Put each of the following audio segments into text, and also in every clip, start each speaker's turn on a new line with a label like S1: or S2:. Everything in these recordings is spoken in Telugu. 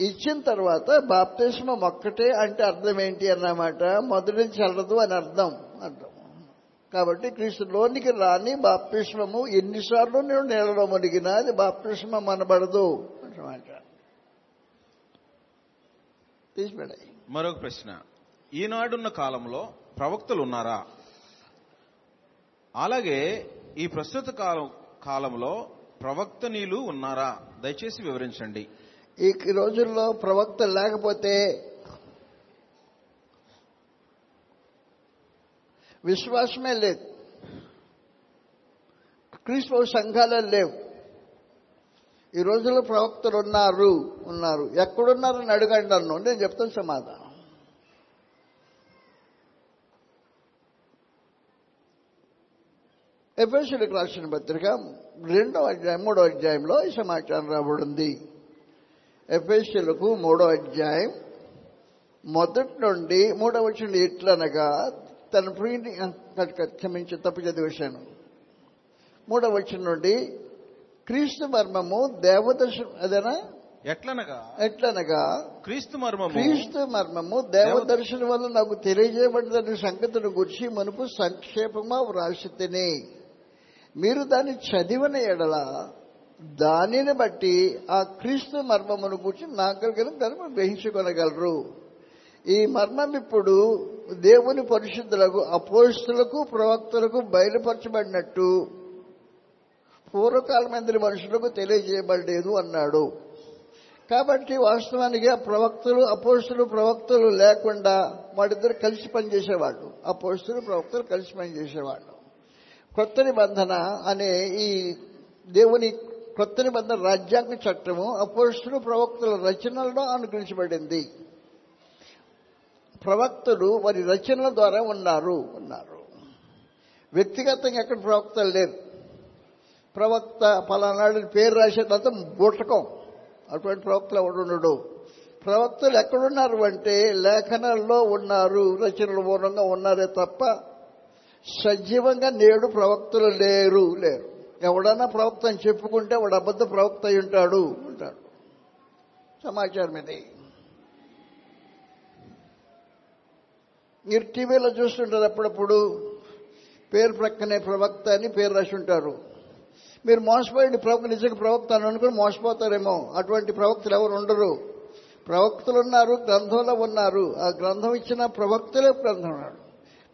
S1: ఇచ్చిన తర్వాత బాప్తిస్మం ఒక్కటే అంటే అర్థం ఏంటి అన్నమాట? మొదటి చల్లదు అని అర్థం అర్థం కాబట్టి క్రీస్తులోనికి రాని బాప్తిస్మము ఎన్నిసార్లు నేను నీళ్ళలో మునిగినా అది బాప్తిస్మం అనబడదు అన్నమాట. తీసిపెడాయి
S2: మరొక ప్రశ్న. ఈనాడున్న కాలంలో ప్రవక్తలు ఉన్నారా? అలాగే ఈ ప్రస్తుత కాలం కాలంలో ప్రవక్తనీయులు ఉన్నారా? దయచేసి వివరించండి.
S1: ఈ రోజుల్లో ప్రవక్త లేకపోతే విశ్వాసమే లేదు. క్రీస్తవ సంఘాలే లేవు. ఈ రోజుల్లో ప్రవక్తలు ఉన్నారు ఉన్నారు. ఎక్కడున్నారని అడగండి అన్ను నేను చెప్తాను సమాధానం. ఎఫ్ఎస్లకు రాసిన పత్రిక రెండో అధ్యాయం మూడో అధ్యాయంలో ఈ సమాచారం రాబడింది. ఎఫ్ఎస్సీలకు మూడో అధ్యాయం. మొదటి నుండి మూడవ వచ్చిన ఎట్లనగా తన ప్రియుని క్షమించి తప్పు చదివేశాను. మూడవ వచ్చిన నుండి క్రీస్తు మర్మము దేవదర్శనం అదేనా?
S2: ఎట్లనగా?
S1: ఎట్లనగా
S2: క్రీస్తు మర్మము
S1: క్రీస్తు మర్మము దేవదర్శనం వల్ల నాకు తెలియజేయబడిన సంగతిని గురించి మునుపు సంక్షేపమా వ్రాసి తిని మీరు దాన్ని చదివిన ఎడల దానిని బట్టి ఆ క్రీస్తు మర్మమును గురించి నాగలిగిన దాన్ని మీరు గ్రహించుకొనగలరు. ఈ మర్మం ఇప్పుడు దేవుని పరిశుద్ధులకు అపోస్తులకు ప్రవక్తలకు బయలుపరచబడినట్టు పూర్వకాలమైన మనుషులకు తెలియజేయబడలేదు అన్నాడు. కాబట్టి వాస్తవానికి ఆ ప్రవక్తలు అపోస్తులు ప్రవక్తలు లేకుండా వాడిద్దరు కలిసి పనిచేసేవాళ్ళు. అపోస్తులు ప్రవక్తలు కలిసి పనిచేసేవాళ్ళు. కొత్త నిబంధన అనే ఈ దేవుని కొత్త నిబంధన రాజ్యాంగ చట్టము అపోస్తులు ప్రవక్తల రచనల్లో అనుగ్రహించబడింది. ప్రవక్తలు వారి రచనల ద్వారా ఉన్నారు ఉన్నారు. వ్యక్తిగతంగా ఎక్కడ ప్రవక్తలు లేరు. ప్రవక్త పలానాడు పేరు రాసే తర్వాత బూటకం అటువంటి ప్రవక్తలు ఎవడు ఉండడు. ప్రవక్తలు ఎక్కడున్నారు అంటే లేఖనాల్లో ఉన్నారు రచనల మూలంగా ఉన్నారే తప్ప సజీవంగా నేడు ప్రవక్తలు లేరు లేరు. ఎవడన్నా ప్రవక్త అని చెప్పుకుంటే వాడు అబద్ధ ప్రవక్త అయి ఉంటాడు ఉంటాడు సమాచారం ఇది. మీరు టీవీలో చూస్తుంటారు అప్పుడప్పుడు. పేరు ప్రక్కనే ప్రవక్త అని పేరు రాసి ఉంటారు. మీరు మోసపోయింది ప్రవక్త నిజంగా ప్రవక్త అని అనుకుని మోసపోతారేమో. అటువంటి ప్రవక్తలు ఎవరు ఉండరు. ప్రవక్తలు ఉన్నారు గ్రంథంలో ఉన్నారు. ఆ గ్రంథం ఇచ్చిన ప్రవక్తలే గ్రంథం ఉన్నాడు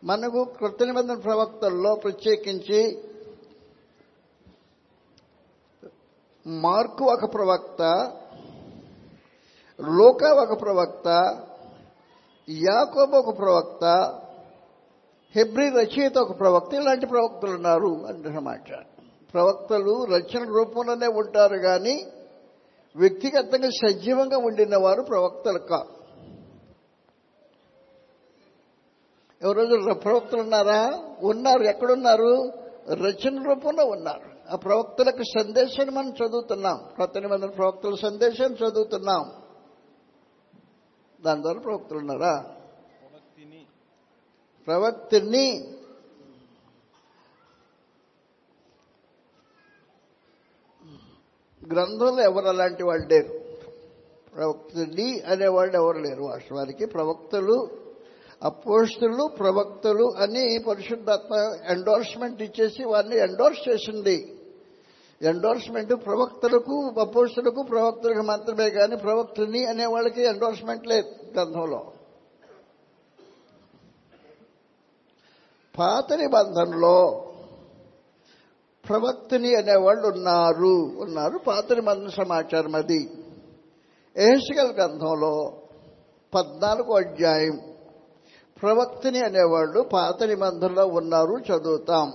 S1: మనకు కృత నిబంధన ప్రవక్తల్లో ప్రత్యేకించి మార్కు ఒక ప్రవక్త లోక ఒక ప్రవక్త యాకోబు ఒక ప్రవక్త హెబ్రి రచయిత ఒక ప్రవక్త ఇలాంటి ప్రవక్తలు ఉన్నారు అంటున్నమాట ప్రవక్తలు రచన రూపంలోనే ఉంటారు కానీ వ్యక్తిగతంగా సజీవంగా ఉండిన వారు ప్రవక్తలు కా. ఎవరో ప్రవక్తలు ఉన్నారా? ఉన్నారు. ఎక్కడున్నారు? రచన రూపంలో ఉన్నారు. ఆ ప్రవక్తలకు సందేశాన్ని మనం చదువుతున్నాం. కొత్త నిబంధన ప్రవక్తల సందేశాన్ని చదువుతున్నాం. దాని ద్వారా ప్రవక్తలు ఉన్నారా? ప్రవక్తిని. గ్రంథంలో ఎవరు అలాంటి వాళ్ళు లేరు. ప్రవక్తుడి అనేవాళ్ళు ఎవరు లేరు. వాస్తవానికి ప్రవక్తలు అపోస్తులు ప్రవక్తలు అని పరిశుద్ధాత్మ ఎండోర్స్మెంట్ ఇచ్చేసి వారిని ఎండోర్స్ చేసింది. ఎండోర్స్మెంట్ ప్రవక్తలకు అపోస్తులకు ప్రవక్తలకు మాత్రమే కానీ ప్రవక్తని అనే వాళ్ళకి ఎండోర్స్మెంట్ లేదు గ్రంథంలో. పాత నిబంధనలో ప్రవక్తని అనేవాళ్ళు ఉన్నారు. ఉన్నారు. పాత నిబంధన సమాచారం అది. ఏహెసికల్ గ్రంథంలో పద్నాలుగో అధ్యాయం ప్రవక్తని అనేవాళ్ళు పాత నిబంధనలో ఉన్నారు చదువుతాం.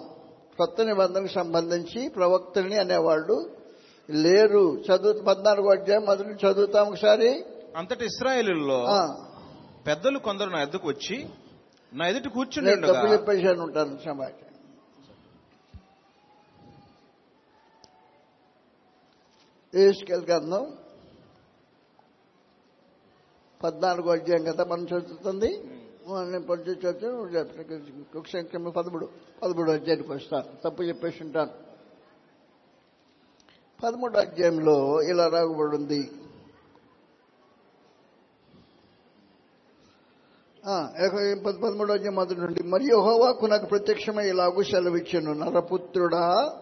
S1: కొత్త నిబంధనకు సంబంధించి ప్రవక్తని అనేవాళ్ళు లేరు. చదువు పద్నాలుగో అధ్యాయం మొదలు చదువుతాం ఒకసారి.
S2: అంతటి ఇస్రాయేలులో పెద్దలు కొందరు నా ఎద్దుకు వచ్చి నా ఎదుటి కూర్చుని
S1: చెప్పేసాను ఉంటాను సమాచారం ఏసుకెళ్ళి గ్రంథం పద్నాలుగో అధ్యాయం కదా మనం చదువుతుంది. వాళ్ళని పరిచయం వచ్చి కుక్ పదమూడు. పదమూడు అధ్యాయానికి వస్తాను తప్పు చెప్పేసి ఉంటాను. పదమూడు అధ్యాయంలో ఇలా రాగబడింది పదమూడు అధ్యాయం మొదటి నుండి మరియు హోవాకు నాకు ప్రత్యక్షమై ఇలాగూ సెలవిచ్చాను నరపుత్రుడా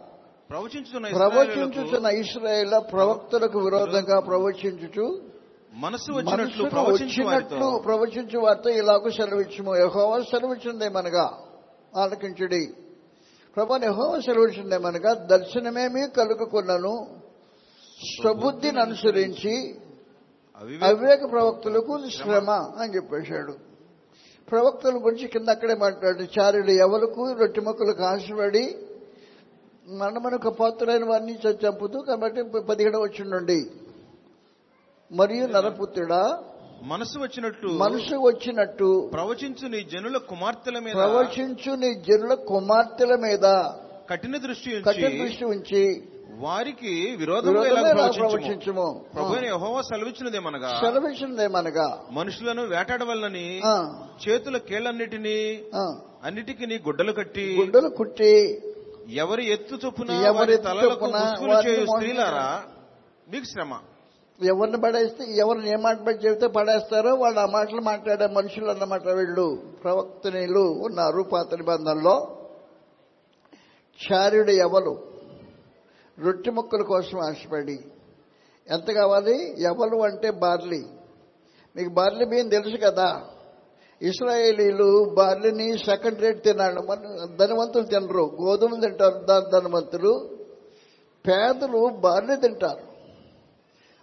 S2: ప్రవచించుతున్న
S1: ఇస్రాయేల్ ప్రవక్తలకు విరోధంగా ప్రవచించుచు
S2: మనసు వచ్చినట్లు
S1: వచ్చినట్లు
S2: వారితో.
S1: ప్రవచించు వార్త ఇలాగూ సెలవిచ్చుము. యహోవా సెలవిచ్చిందేమనగా ఆలకించుడి. ప్రభా యహోవా సెలవిచ్చిందేమనగా దర్శనమేమీ కలుగుకున్నను. స్వబుద్ధిని అనుసరించి
S2: అవివేక
S1: ప్రవక్తలకు శ్రమ అని చెప్పేశాడు. ప్రవక్తల గురించి కింద అక్కడే మాట్లాడు. చారుడు ఎవలకు రొట్టె మొక్కలకు ఆశపడి మనమనకు పాత్రులైన వారిని చంపుతూ కాబట్టి పదిహేడు వచ్చిండండి మరియు నరపుత్రుడా
S2: మనసు వచ్చినట్లు
S1: మనసు వచ్చినట్టు
S2: ప్రవచించు నీ జనుల కుమార్తెల మీద
S1: ప్రవచించు నీ జనుల కుమార్తెల మీద
S2: కఠిన దృష్టి
S1: కఠిన దృష్టి ఉంచి
S2: వారికి ప్రవచించుము?
S1: ప్రవచించుము?
S2: ప్రభు యెహోవా సెలవిచ్చినదేమనగా
S1: సెలవిచ్చినదేమనగా
S2: మనుషులను వేటాడవలనని
S1: ఆ,
S2: చేతుల కేళ్ళన్నిటినీ
S1: ఆ,
S2: అన్నిటికీ నీ గుడ్డలు కట్టి
S1: గుడ్డలు కుట్టి
S2: ఎవరి ఎత్తు చొప్పున
S1: ఎవరి
S2: తలలకు స్త్రీలారా మీకు శ్రమ.
S1: ఎవరిని పడేస్తే ఎవరిని ఏ మాట పడి చెబితే పడేస్తారో వాళ్ళు ఆ మాటలు మాట్లాడే మనుషులు అన్నమాట వీళ్ళు. ప్రవక్తనీలు ఉన్నారు పాత నిబంధనలో. చార్యుడు ఎవరు? రొట్టె ముక్కల కోసం ఆశపడి. ఎంత కావాలి? ఎవరు అంటే బార్లీ. మీకు బార్లీ బియ్యం తెలుసు కదా. ఇస్రాయేలీలు బార్లీని సెకండ్ రేట్ తినాడు మన ధనవంతులు తినరు. గోధుమలు తింటారు ధనవంతులు. పేదలు బార్లీ తింటారు.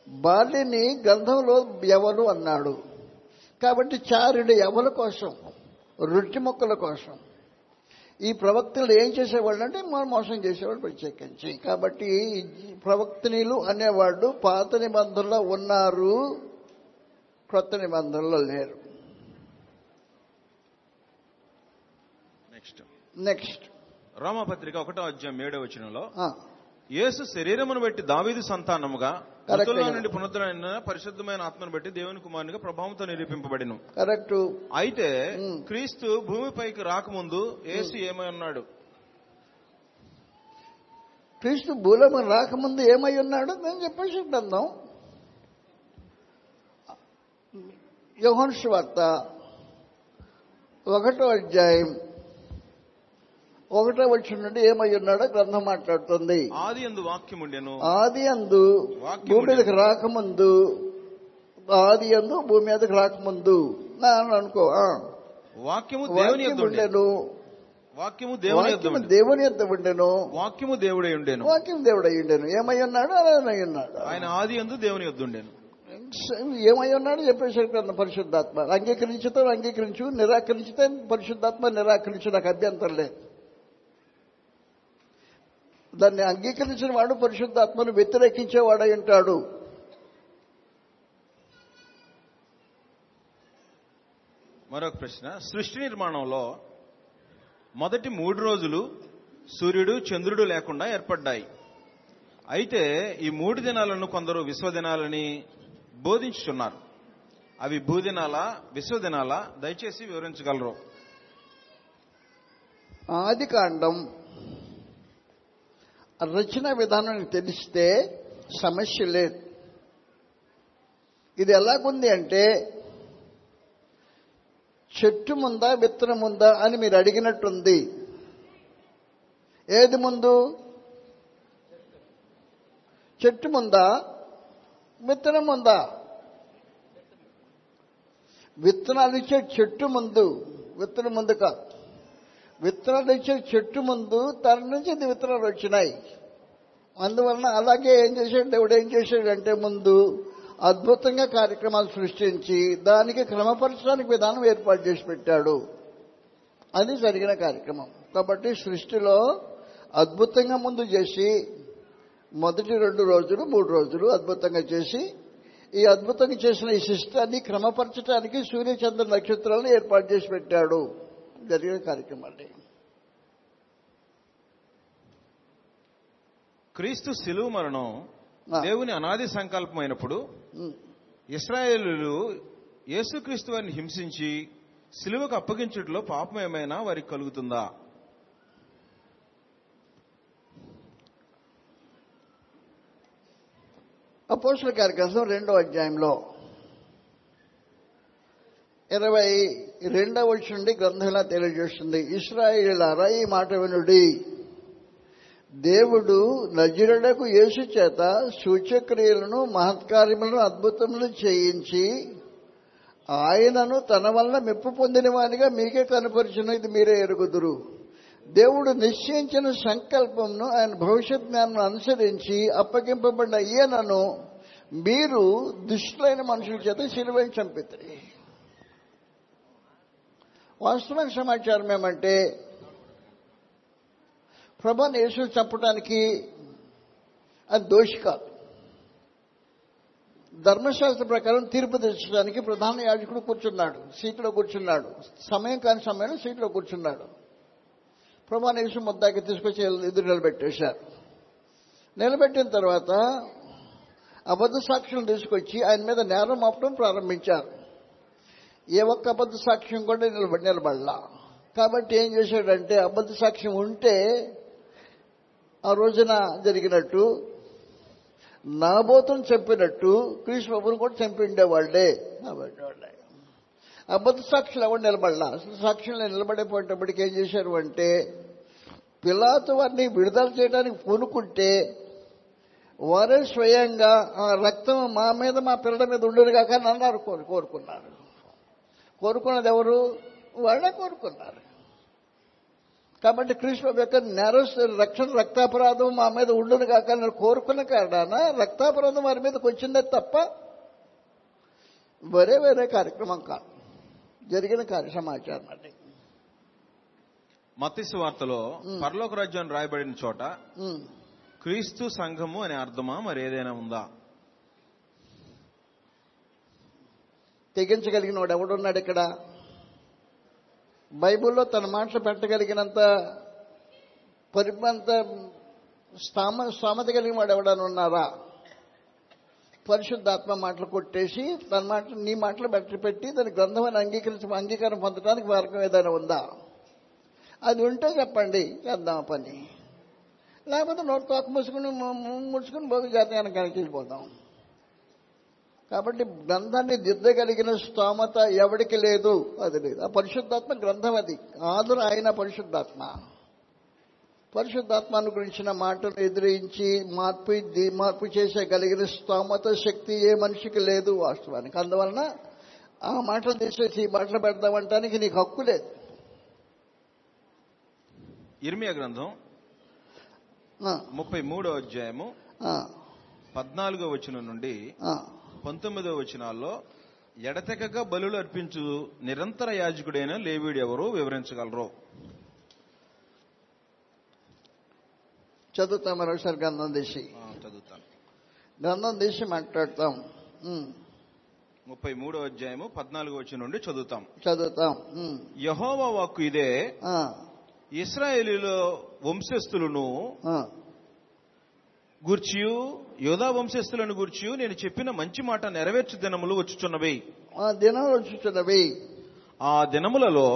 S1: బార్లీని గంధంలో ఎవరు అన్నాడు. కాబట్టి చారుడు ఎవల కోసం రొట్టె మొక్కల కోసం. ఈ ప్రవక్తలు ఏం చేసేవాళ్ళు అంటే మనం మోసం చేసేవాళ్ళు ప్రత్యేకించి. కాబట్టి ప్రవక్తనీలు అనేవాళ్ళు పాత నిబంధనలో ఉన్నారు క్రొత్త నిబంధనలో లేరు.
S2: నెక్స్ట్
S1: నెక్స్ట్
S2: రోమపత్రిక ఒకటో అధ్యాయం ఏడో వచనంలో
S1: ఆ,
S2: యేసు శరీరమును బట్టి దావీదు సంతానముగా నుండి పునరుద్ధరణ పరిశుద్ధమైన ఆత్మను బట్టి దేవుని కుమారునిగా ప్రభావంతో నిరూపింపబడిను.
S1: కరెక్ట్
S2: అయితే
S1: మ్.
S2: క్రీస్తు భూమిపైకి రాకముందు యేసు ఏమై ఉన్నాడు?
S1: క్రీస్తు భూలోకం రాకముందు ఏమై ఉన్నాడు నేను చెప్పేసి అందాం యోహన్ వార్త ఒకటో అధ్యాయం ఒకటో వచ్చిన నుండి ఏమై ఉన్నాడో గ్రంథం మాట్లాడుతుంది.
S2: ఆది ఎందు వాక్యం ఉండెను
S1: ఆది అందు భూమి మీదకి రాకముందు ఆది అందు భూమి మీదకి రాకముందు. అనుకో.
S2: వాక్యము దేవుని ఉండెను. వాక్యము దేవుని.
S1: దేవుని యొక్క ఉండెను.
S2: వాక్యము దేవుడై ఉండెను.
S1: వాక్యం దేవుడు ఉండెను. ఏమై ఉన్నాడు అలానే ఉన్నాడు.
S2: ఆయన ఆది ఎందు దేవుని యొద్ద ఉండెను.
S1: ఏమై ఉన్నాడు చెప్పేసారు కదా పరిశుద్ధాత్మ. అంగీకరించుతో అంగీకరించు. నిరాకరించితే పరిశుద్ధాత్మ నిరాకరించు. నాకు అభ్యంతరం లేదు. దాన్ని అంగీకరించిన వాడు పరిశుద్ధాత్మను వ్యతిరేకించేవాడై ఉంటాడు.
S2: మరొక ప్రశ్న. సృష్టి నిర్మాణంలో మొదటి మూడు రోజులు సూర్యుడు చంద్రుడు లేకుండా ఏర్పడ్డాయి. అయితే ఈ మూడు దినాలను కొందరు విశ్వదినాలని బోధించుతున్నారు అవి భూదినాల విశ్వదినాల? దయచేసి వివరించగలరు.
S1: ఆది కాండం రచన విధానం తెలిస్తే సమస్య లేదు. ఇది ఎలాగుంది అంటే చెట్టు ముందా విత్తనం ఉందా అని మీరు అడిగినట్టుంది. ఏది ముందు? చెట్టు ముందా విత్తనం ఉందా విత్తనాలు ఇచ్చే చెట్టు ముందు విత్తనం ముందు కాదు. విత్తనాలు ఇచ్చిన చెట్టు ముందు తన నుంచి విత్తనాలు వచ్చినాయి. అందువలన అలాగే ఏం చేశాడు? దేవుడు ఏం చేశాడంటే ముందు అద్భుతంగా కార్యక్రమాలు సృష్టించి దానికి క్రమపరచడానికి విధానం ఏర్పాటు చేసి పెట్టాడు. అది జరిగిన కార్యక్రమం. కాబట్టి సృష్టిలో అద్భుతంగా ముందు చేసి మొదటి రెండు రోజులు మూడు రోజులు అద్భుతంగా చేసి ఈ అద్భుతంగా చేసిన ఈ సిస్టాన్ని క్రమపరచడానికి సూర్యచంద్ర నక్షత్రాలను ఏర్పాటు చేసి పెట్టాడు. జరిగిన కార్యక్రమాన్ని
S2: క్రీస్తు శిలువ మరణం. దేవుని అనాది సంకల్పమైనప్పుడు
S1: ఉమ్.
S2: ఇస్రాయేలులు యేసుక్రీస్తు వారిని హింసించి సిలువకు అప్పగించుట్లో పాపం ఏమైనా వారికి కలుగుతుందా
S1: అపోస్తుల కార్యక్రమం రెండో అధ్యాయంలో ఇరవై రెండవ నుండి గ్రంథంలో తెలియజేస్తుంది. ఇస్రాయిలారా ఈ మాట వినుడి. దేవుడు నజరుడకు యేసు చేత సూచక్రియలను మహత్కార్యములను అద్భుతములు చేయించి ఆయనను తన వల్ల మెప్పు పొందిన వానిగా మీకే కనపరిచిన ఇది మీరే ఎరుగుదురు. దేవుడు నిశ్చయించిన సంకల్పంను ఆయన భవిష్యత్ జ్ఞానం అనుసరించి అప్పగింపబడిన ఈయనను మీరు దుష్టులైన మనుషుల చేత శిలువని చంపితే వాస్తవం సమాచారం ఏమంటే ప్రభాని యేసు చంపడానికి అది దోషి కాదు. ధర్మశాస్త్ర ప్రకారం తీర్పు తెచ్చడానికి ప్రధాన యాజకుడు కూర్చున్నాడు సీట్లో కూర్చున్నాడు సమయం కాని సమయంలో సీట్లో కూర్చున్నాడు. ప్రభాని యేసు ముద్దాకి తీసుకొచ్చి ఎదురు నిలబెట్టేశారు. నిలబెట్టిన తర్వాత అబద్ధ సాక్షులను తీసుకొచ్చి ఆయన మీద నేరం మోపడం ప్రారంభించారు. ఏ ఒక్క అబద్ధ సాక్ష్యం కూడా నిలబడి నిలబడలా. కాబట్టి ఏం చేశాడంటే అబద్ధ సాక్ష్యం ఉంటే ఆ రోజున జరిగినట్టు నాబోతుని చంపినట్టు కృష్ణబాబుని కూడా చంపిండేవాళ్ళే వాళ్ళే అబద్ధ సాక్షులు ఎవరు నిలబడలా? అసలు సాక్షులు నిలబడేపోయేటప్పటికి ఏం చేశారు అంటే పిలాతు వారిని విడుదల చేయడానికి పూనుకుంటే వారే స్వయంగా ఆ రక్తం మా మీద మా పిల్లల మీద ఉండేది కాక అన్నారు కోరు కోరుకున్నారు. కోరుకున్నది ఎవరు వాళ్ళే కోరుకున్నారు. కాబట్టి కృష్ణ యొక్క నేరస్తు రక్షణ రక్తాపరాధం మా మీద ఉండును కాక అని కోరుకున్న కారణాన రక్తాపరాధం వారి మీదకి వచ్చిందే తప్ప వేరే వేరే కార్యక్రమం కాదు. జరిగిన కార్య సమాచారం అండి
S2: మత్స్సు వార్తలో పరలోక రాజ్యం రాయబడిన చోట. క్రీస్తు సంఘము అనే అర్థమా మరి ఏదైనా ఉందా?
S1: తెగించగలిగిన వాడు ఎవడున్నాడు ఇక్కడ? బైబిల్లో తన మాటలు పెట్టగలిగినంత పరిమంత స్థామ స్థామత కలిగిన వాడు ఎవడని ఉన్నారా? పరిశుద్ధాత్మ మాటలు కొట్టేసి తన మాట నీ మాటలు బట్టి పెట్టి దాని గ్రంథమని అంగీకరించి అంగీకారం పొందడానికి మార్గం ఏదైనా ఉందా? అది ఉంటే చెప్పండి చేద్దాం పని. లేకపోతే నోట్ తోక మూసుకుని ముడుచుకుని భోగి జాతకానికి వెళ్ళిపోతాం కాబట్టి గ్రంథాన్ని దిద్దగలిగిన స్తోమత ఎవడికి లేదు? అది లేదు. ఆ పరిశుద్ధాత్మ గ్రంథం అది. ఆదురు ఆయన పరిశుద్ధాత్మ. పరిశుద్ధాత్మను గురించిన మాటను ఎదిరించి మార్పు మార్పు చేసేగలిగిన స్తోమత శక్తి ఏ మనిషికి లేదు వాస్తవానికి. అందువలన ఆ మాటలు తీసేసి ఈ మాటలు పెడదామంటానికి నీకు హక్కు లేదు.
S2: ఇర్మియా గ్రంథం ముప్పై మూడో అధ్యాయము పద్నాలుగో వచనం నుండి. పంతొమ్మిదో వచనాల్లో ఎడతెగక బలులు అర్పించు నిరంతర యాజకుడైన లేవీడు ఎవరు వివరించగలరు.
S1: చదువుతాం మరోసారి గ్రంథం తీసి.
S2: చదువుతాను.
S1: గ్రంథం తీసి మాట్లాడతాం.
S2: ముప్పై మూడో అధ్యాయము పద్నాలుగో వచనం నుండి చదువుతాం.
S1: చదువుతాం.
S2: యహోవా వాక్కు ఇదే. ఇస్రాయేలీల వంశస్థులను. గూర్చియు యోధా వంశస్థులను గూర్చియు నేను చెప్పిన మంచి మాట నెరవేర్చు దినములు వచ్చుచున్నవి.
S1: ఆ దినాలు వచ్చుచున్నవి.
S2: ఆ దినములలో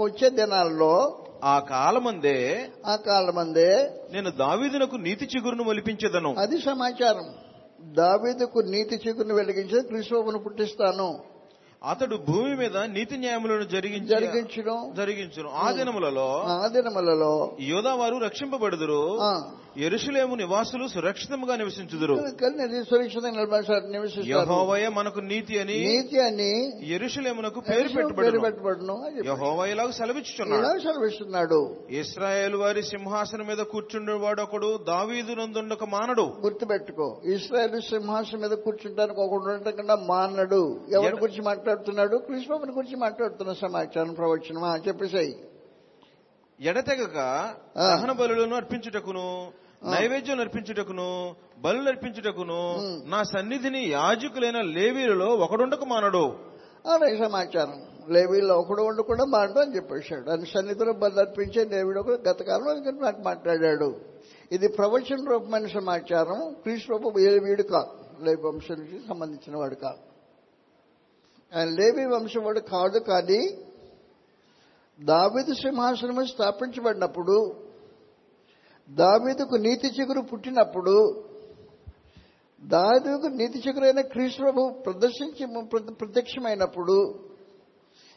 S1: వచ్చే దినాల్లో
S2: ఆ కాలమందే
S1: ఆ కాలమందే
S2: నేను దావీదునకు నీతి చిగురును ఒలిపించేదను
S1: అది సమాచారం. దావీదుకు నీతి చిగురును వెలిగించి కృష్ణను పుట్టిస్తాను.
S2: అతడు భూమి మీద నీతి న్యాయములను జరిగించి
S1: జరిగించడం
S2: జరిగించును. ఆ దినములలో
S1: ఆ దినములలో
S2: యోధా వారు రక్షింపబడుదురు.
S1: ఆ,
S2: ఎరుషులేము నివాసులు నివసించుదురు.
S1: సురక్షితంగా నివసిస్తారు.
S2: యహోవయ మనకు నీతి అని
S1: నీతి అని
S2: ఎరుషులేమునకు పేరు పెట్టబడును. యహోవయలాగా సెలవిచ్చుచున్నాడు.
S1: సెలవిస్తున్నాడు.
S2: ఇస్రాయేల్ వారి సింహాసనం మీద కూర్చుండేవాడు ఒకడు దావీదు నందుండక మానడు.
S1: గుర్తుపెట్టుకో. ఇస్రాయల్ సింహాసనం మీద కూర్చుంటానికి ఒకడు ఉండకుండా మానడు. ఎవరి గురించి మాట్లాడుతున్నాడు. కృష్ణబాబుని గురించి మాట్లాడుతున్న సమాచారం ప్రవచనం. చెప్పేసాయి.
S2: ఎడతెగక. దహన బలులను అర్పించుటకును నైవేద్యం అర్పించుటకును బలులు అర్పించుటకును
S1: ఉమ్.
S2: నా సన్నిధిని యాజకులైన లేవీలలో ఒకడుండక మానడు.
S1: అదే సమాచారం. లేవీలో ఒకడు ఉండి కూడా మాట అని చెప్పేశాడు. అని సన్నిధిలో బలు అర్పించే లేవీడు ఒకడు గత కాలంలో నాకు మాట్లాడాడు. ఇది ప్రవచన రూపమైన సమాచారం. క్రీస్తు రూపం ఏ వీడు కాదు లేవి వంశానికి సంబంధించిన వాడు కాదు. ఆయన లేవి వంశం వాడు కాదు కానీ దావీదు సింహాసనము స్థాపించబడినప్పుడు దావీదుకు నీతి చిగురు పుట్టినప్పుడు దావీదుకు నీతి చిగురైన క్రీశ్వభు ప్రదర్శించి ప్ర- ప్రత్యక్షమైనప్పుడు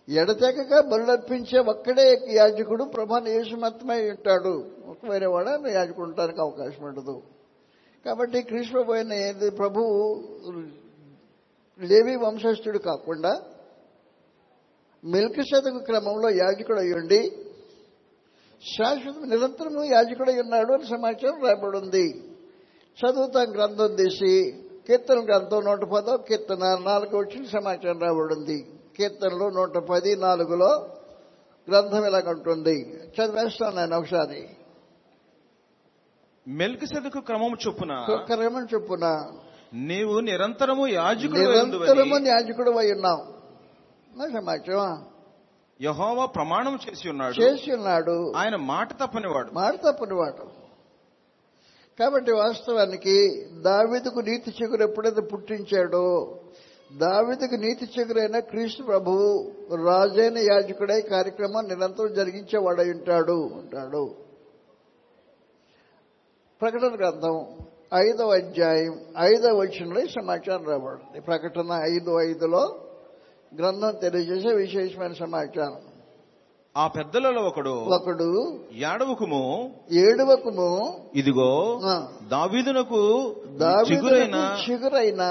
S1: ఎడతెగగా బలులర్పించే ఒక్కడే యాజకుడు ప్రభాని యేసుమత్తమై ఉంటాడు. ఒక వేరే వాడ యాజకుడు ఉండడానికి అవకాశం ఉండదు. కాబట్టి కృష్ణ పోయిన ప్రభువు లేవి వంశస్థుడు కాకుండా మిల్క్ శతకు క్రమంలో యాజకుడు అయ్యుండి శాశ్వత నిరంతరము యాజకుడై ఉన్నాడు అని సమాచారం రాయబడి ఉంది చదువుతాం గ్రంథం తీసి కీర్తన గ్రంథం నూట పదో కీర్తన నాలుగు వచ్చిన సమాచారం రాబడింది కీర్తనలో నూట పది నాలుగులో గ్రంథం ఇలాగంటుంది చదివేస్తాను నేను ఒకసారి.
S2: మెల్కిసెదకు క్రమం చొప్పున
S1: ఒక్కరేమని చెప్పున
S2: నీవు నిరంతరము యాజకుడు
S1: నిరంతరము యాజకుడు అయి ఉన్నాం నా సమాచారం?
S2: యహోవా ప్రమాణం చేసి ఉన్నాడు.
S1: చేసి ఉన్నాడు.
S2: ఆయన మాట తప్పనివాడు.
S1: మాట తప్పని వాడు కాబట్టి వాస్తవానికి దావిదుకు నీతి చిగురు ఎప్పుడైతే పుట్టించాడో దావిదుకు నీతి చిగురైన క్రీస్తు ప్రభువు రాజైన యాజకుడై కార్యక్రమం నిరంతరం జరిగించేవాడై ఉంటాడు ఉంటాడు. ప్రకటన గ్రంథం ఐదవ అధ్యాయం ఐదవ వచనంలో ఈ సమాచారం రాబడింది ప్రకటన ఐదు ఐదులో గ్రంథం తెలియజేసే విశేషమైన సమాచారం.
S2: ఆ పెద్దలలో ఒకడు
S1: ఒకడు
S2: యాడవకుము
S1: ఏడువకుము
S2: ఇదిగో దావీదునకు చిగురైన
S1: చిగురైన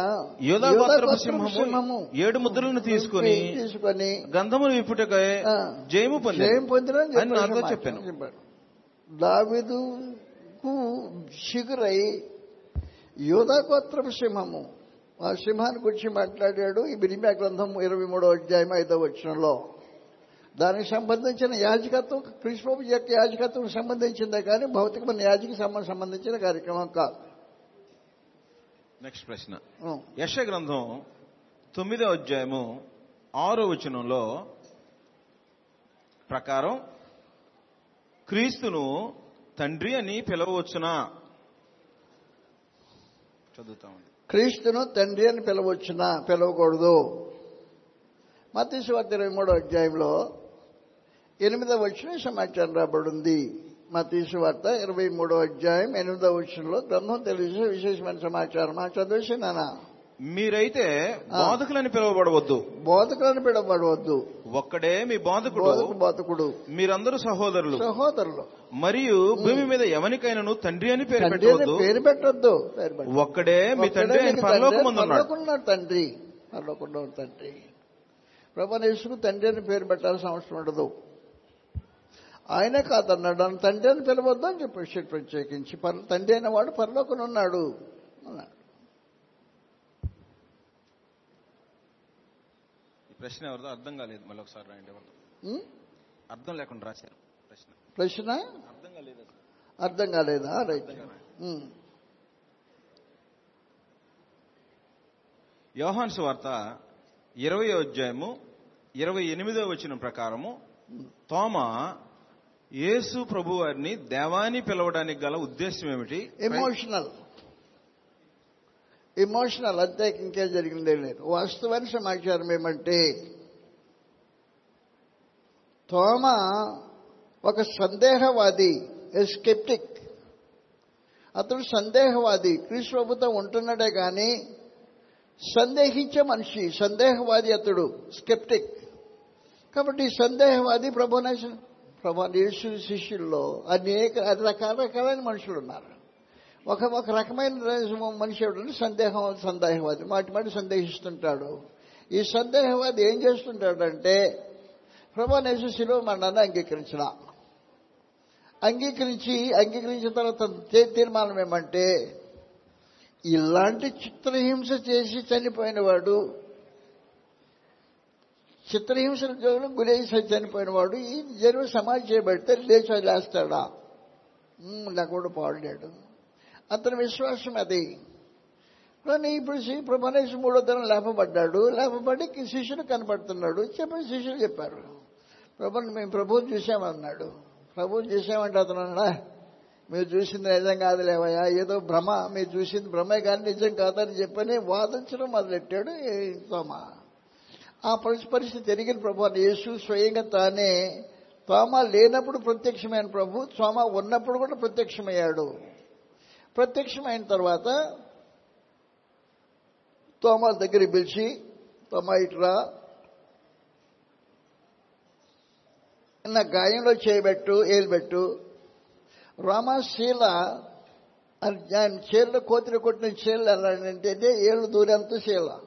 S2: సింహము ఏడు ముద్రలను తీసుకొని
S1: తీసుకొని
S2: గంధమును విప్పుటకై
S1: ఆ,
S2: జయము పొంది
S1: జయం పొందిన
S2: అని నాతో చెప్పాను.
S1: దావిదుకు చిగురై యోధా గోత్రపు సింహము ఆ సింహాన్ని గురించి మాట్లాడాడు. ఈ బిరిమ్యా గ్రంథం ఇరవై మూడో అధ్యాయం ఐదో వచనంలో. దానికి సంబంధించిన యాజకత్వం కృష్ణబాబు యొక్క యాజకత్వం సంబంధించిందే కానీ భౌతికమైన యాజకి సంబ- సంబంధించిన కార్యక్రమం కాదు.
S2: నెక్స్ట్ ప్రశ్న. యశ గ్రంథం తొమ్మిదో అధ్యాయము ఆరో వచనంలో ప్రకారం క్రీస్తును తండ్రి అని పిలవచ్చునా చదువుతామండి.
S1: క్రీస్తును తండ్రి అని పిలవచ్చునా? పిలవకూడదు. మతీశ్వార్త ఇరవై మూడో అధ్యాయంలో ఎనిమిదవ వచ్చిన సమాచారం రాబడింది. మతీశ్వార్త ఇరవై మూడో అధ్యాయం ఎనిమిదవ వచ్చినలో గ్రంథం తెలిసే విశేషమైన సమాచారం ఆ చదివేసి నానా
S2: మీరైతే బోధకులని పిలువబడవద్దు.
S1: బోధకులను పిలవబడవద్దు.
S2: ఒక్కడే మీ బోధకుడు.
S1: బోధకు బోధకుడు.
S2: మీరందరూ సహోదరులు.
S1: సహోదరులు.
S2: మరియు భూమి మీద ఎవరికైనాను తండ్రి అని పేరు
S1: తండ్రి అని
S2: పెట్టవద్దు.
S1: పేరు పెట్టొద్దు.
S2: ఒక్కడే మీ తండ్రి ఆయన
S1: ఒక్కడే
S2: పరలోకం
S1: తండ్రి, పరలోకమున్నాడు తండ్రి. ఉన్న తండ్రి. అని పేరు పెట్టాల్సిన అవసరం ఉండదు. ఆయనే కాదన్నాడు. నన్ను తండ్రి అని పిలవద్దు అని చెప్పి ప్రత్యేకించి పర తండ్రి అయిన వాడు పరలోకం ఉన్నాడు. అన్నాడు.
S2: ప్రశ్న ఎవరిదో అర్థం కాలేదు మళ్ళీ ఒకసారి రాయండి ఎవరిదో? అర్థం లేకుండా రాశారు ప్రశ్న.
S1: ప్రశ్న?
S2: అర్థం కాలేదు.
S1: అర్థం కాలేదా? రైట్. ఉం.
S2: యోహాన్ సువార్త ఇరవై అధ్యాయము ఇరవై ఎనిమిదో వచ్చిన ప్రకారము తోమ యేసు ప్రభు వారిని దేవాని పిలవడానికి గల ఉద్దేశం ఏమిటి?
S1: ఎమోషనల్ ఎమోషనల్ అంతే ఇంకేం జరిగిందే లేదు. వాస్తవానికి సమాచారం ఏమంటే తోమ ఒక సందేహవాది స్కెప్టిక్ అతడు సందేహవాది క్రీస్తు ప్రభుత్వం ఉంటున్నాడే కానీ సందేహించే మనిషి సందేహవాది అతడు స్కెప్టిక్ కాబట్టి సందేహవాది ప్రభునేశ్వర ప్రభా యేసు శిష్యుల్లో అనేక రకాల మనుషులు ఉన్నారు. ఒక ఒక రకమైన మనిషి ఎవడంటే సందేహం సందేహవాది మాటి మాటి సందేహిస్తుంటాడు. ఈ సందేహవాది ఏం చేస్తుంటాడంటే ప్రభానేశ్వర శిలువ మరణాన్ని అంగీకరించిన. అంగీకరించి అంగీకరించిన తర్వాత తీర్మానం ఏమంటే ఇలాంటి చిత్రహింస చేసి చనిపోయినవాడు చిత్రహింసల జోలు గురేసి చనిపోయినవాడు ఈ జరువు సమాధి చేయబడితే లేచి లేస్తాడా? ఉమ్, లేకుండా పాడలేడు అతని విశ్వాసం అది. కానీ ఇప్పుడు శ్రీ ప్రభనేశ్ మూడో తరం లేపబడ్డాడు లేపబడి శిష్యుడు కనపడుతున్నాడు. చెప్పి శిష్యులు చెప్పారు. ప్రభుని మేము ప్రభు చూసామన్నాడు ప్రభు చూసామంటే అతను అన్నా మీరు చూసింది నిజం కాదులేవయ్యా. ఏదో భ్రమ. మీరు చూసింది భ్రమే కానీ నిజం కాదని చెప్పని వాదించడం మొదలెట్టాడు తోమా. ఆ పరిస్థితి పరిస్థితి జరిగిన ప్రభు. అని యేసు స్వయంగా తానే తోమ లేనప్పుడు ప్రత్యక్షమైన ప్రభు. తోమ ఉన్నప్పుడు కూడా ప్రత్యక్షమయ్యాడు. ప్రత్యక్షమైన తర్వాత తోమ దగ్గరికి పిలిచి తోమ ఇట్రా నా గాయంలో చేయబెట్టు ఏలుబెట్టు. రామశీల అని ఆయన చీరలు కోతిరి కొట్టిన చీరలు ఎలాంటి అంటే ఏళ్ళు దూరంత శీల.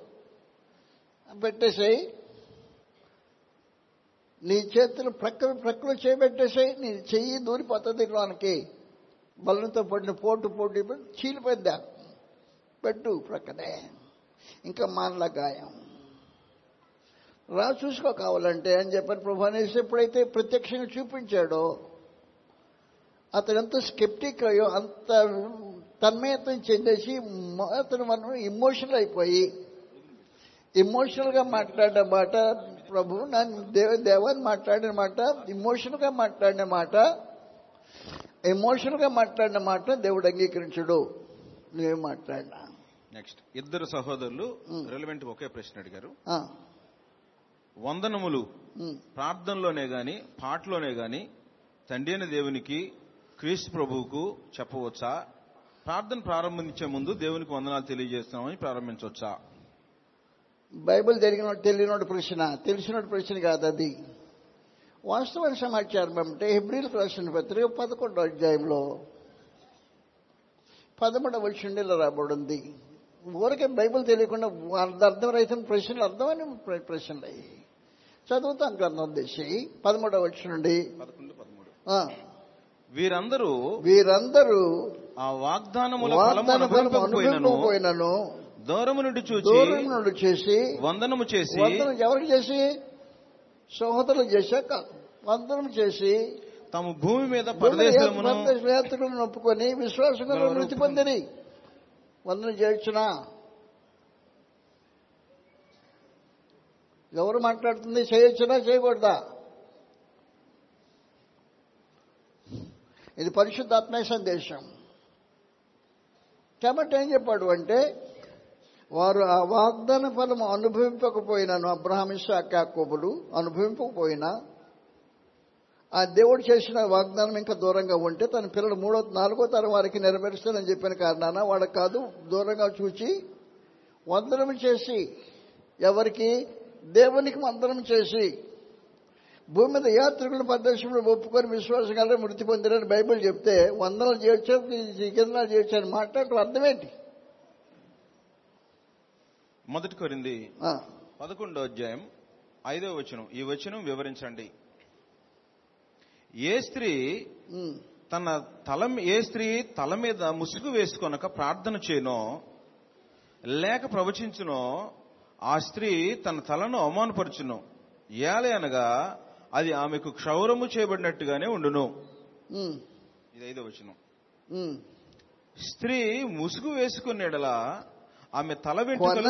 S1: పెట్టేసాయి. నీ చేతులు ప్రక్కన ప్రక్కలో చేయబెట్టేసాయి. నీ చెయ్యి దూరిపోతుంది లోనికి బలంతో పడిన పోటు పోటు చీలిపోద్దా పెట్టు ప్రక్కనే. ఇంకా మానల గాయం. రా చూసుకో కావాలంటే అని చెప్పని ప్రభు. అనేసి ఎప్పుడైతే ప్రత్యక్షంగా చూపించాడో అతను ఎంత స్కెప్టిక్ అయ్యో అంత తన్మయత్వం చెందేసి అతను మనం ఇమోషనల్ అయిపోయి ఇమోషనల్గా మాట్లాడిన మాట ప్రభు నన్ను దేవ దేవాన్ని మాట్లాడిన మాట ఇమోషనల్గా మాట్లాడిన మాట ఎమోషనల్గా మాట్లాడిన మాట దేవుడు అంగీకరించడు. నువ్వేం మాట్లాడినా.
S2: నెక్స్ట్ ఇద్దరు సహోదరులు. రెలవెంట్ ఒకే ప్రశ్న అడిగారు. వందనములు ప్రార్థనలోనే గాని పాటలోనే గాని తండ్రి అయిన దేవునికి క్రీస్తు ప్రభువుకు చెప్పవచ్చా? ప్రార్థన ప్రారంభించే ముందు దేవునికి వందనాలు తెలియజేస్తున్నామని ప్రారంభించవచ్చా?
S1: బైబిల్ జరిగినోడు తెలియనోడు ప్రశ్న. తెలిసినోడు ప్రశ్న కాదు అది. వాస్తవ సమాచారం అంటే హిబ్రిల్ రాసిన పత్రిక పదకొండో అధ్యాయంలో పదమూడవ వచ్చిండిలో రాబడింది ఊరికే బైబిల్ తెలియకుండా అర్థ అర్థం రైతున్న ప్రశ్నలు అర్థమని ప్ర- ప్రశ్నలు. అయ్యి చదువుతాం గ్రంథం తీసి పదమూడవ వచ్చి నుండి
S2: వీరందరూ
S1: వీరందరూ
S2: ఆ వాగ్దానముల
S1: వాగ్దాన ఫలము
S2: అనుభవింపకపోయినను. దూరము నుండి చూచి
S1: దూరం నుండి చేసి
S2: వందనము చేసి
S1: వందనం ఎవరికి చేసి? సహోదరులు చేశాక వందనం చేసి
S2: తమ భూమి మీద పరదేశమును
S1: యాత్రికులను ఒప్పుకొని విశ్వాసంగా మృతి పొందిరి. వందనం చేయొచ్చునా ఎవరు మాట్లాడుతుంది? చేయొచ్చునా చేయకూడదా? ఇది పరిశుద్ధాత్మ సందేశం. కాబట్టి ఏం చెప్పాడు అంటే వారు ఆ వాగ్దాన ఫలము అనుభవింపకపోయినాను అబ్రహాం అనుభవింపకపోయినా ఆ దేవుడు చేసిన వాగ్దానం ఇంకా దూరంగా ఉంటే తన పిల్లలు మూడో నాలుగో తరం వారికి నెరవేరుస్తానని చెప్పిన కారణాన వాడు కాదు దూరంగా చూచి వందనం చేసి ఎవరికి? దేవునికి వందనం చేసి భూమి మీద యాత్రికుల ప్రదర్శనలు ఒప్పుకొని విశ్వాసంగా మృతి పొందిరని బైబిల్ చెప్తే వందనాలు చేయొచ్చు? కిందనాలు చేయొచ్చు అని మాట్లాడటం అర్థం ఏంటి?
S2: మొదటి కొరింది పదకొండో అధ్యాయం ఐదో వచనం. ఈ వచనం వివరించండి. ఏ స్త్రీ తన తల ఏ స్త్రీ తల మీద ముసుగు వేసుకొనక ప్రార్థన చేయనో లేక ప్రవచించునో ఆ స్త్రీ తన తలను అవమానపరచును. ఏలే అనగా అది ఆమెకు క్షౌరము చేయబడినట్టుగానే ఉండును. ఇది ఐదో వచనం. స్త్రీ ముసుగు వేసుకున్న ఎడల ఆమె తల వెంట్రుకలు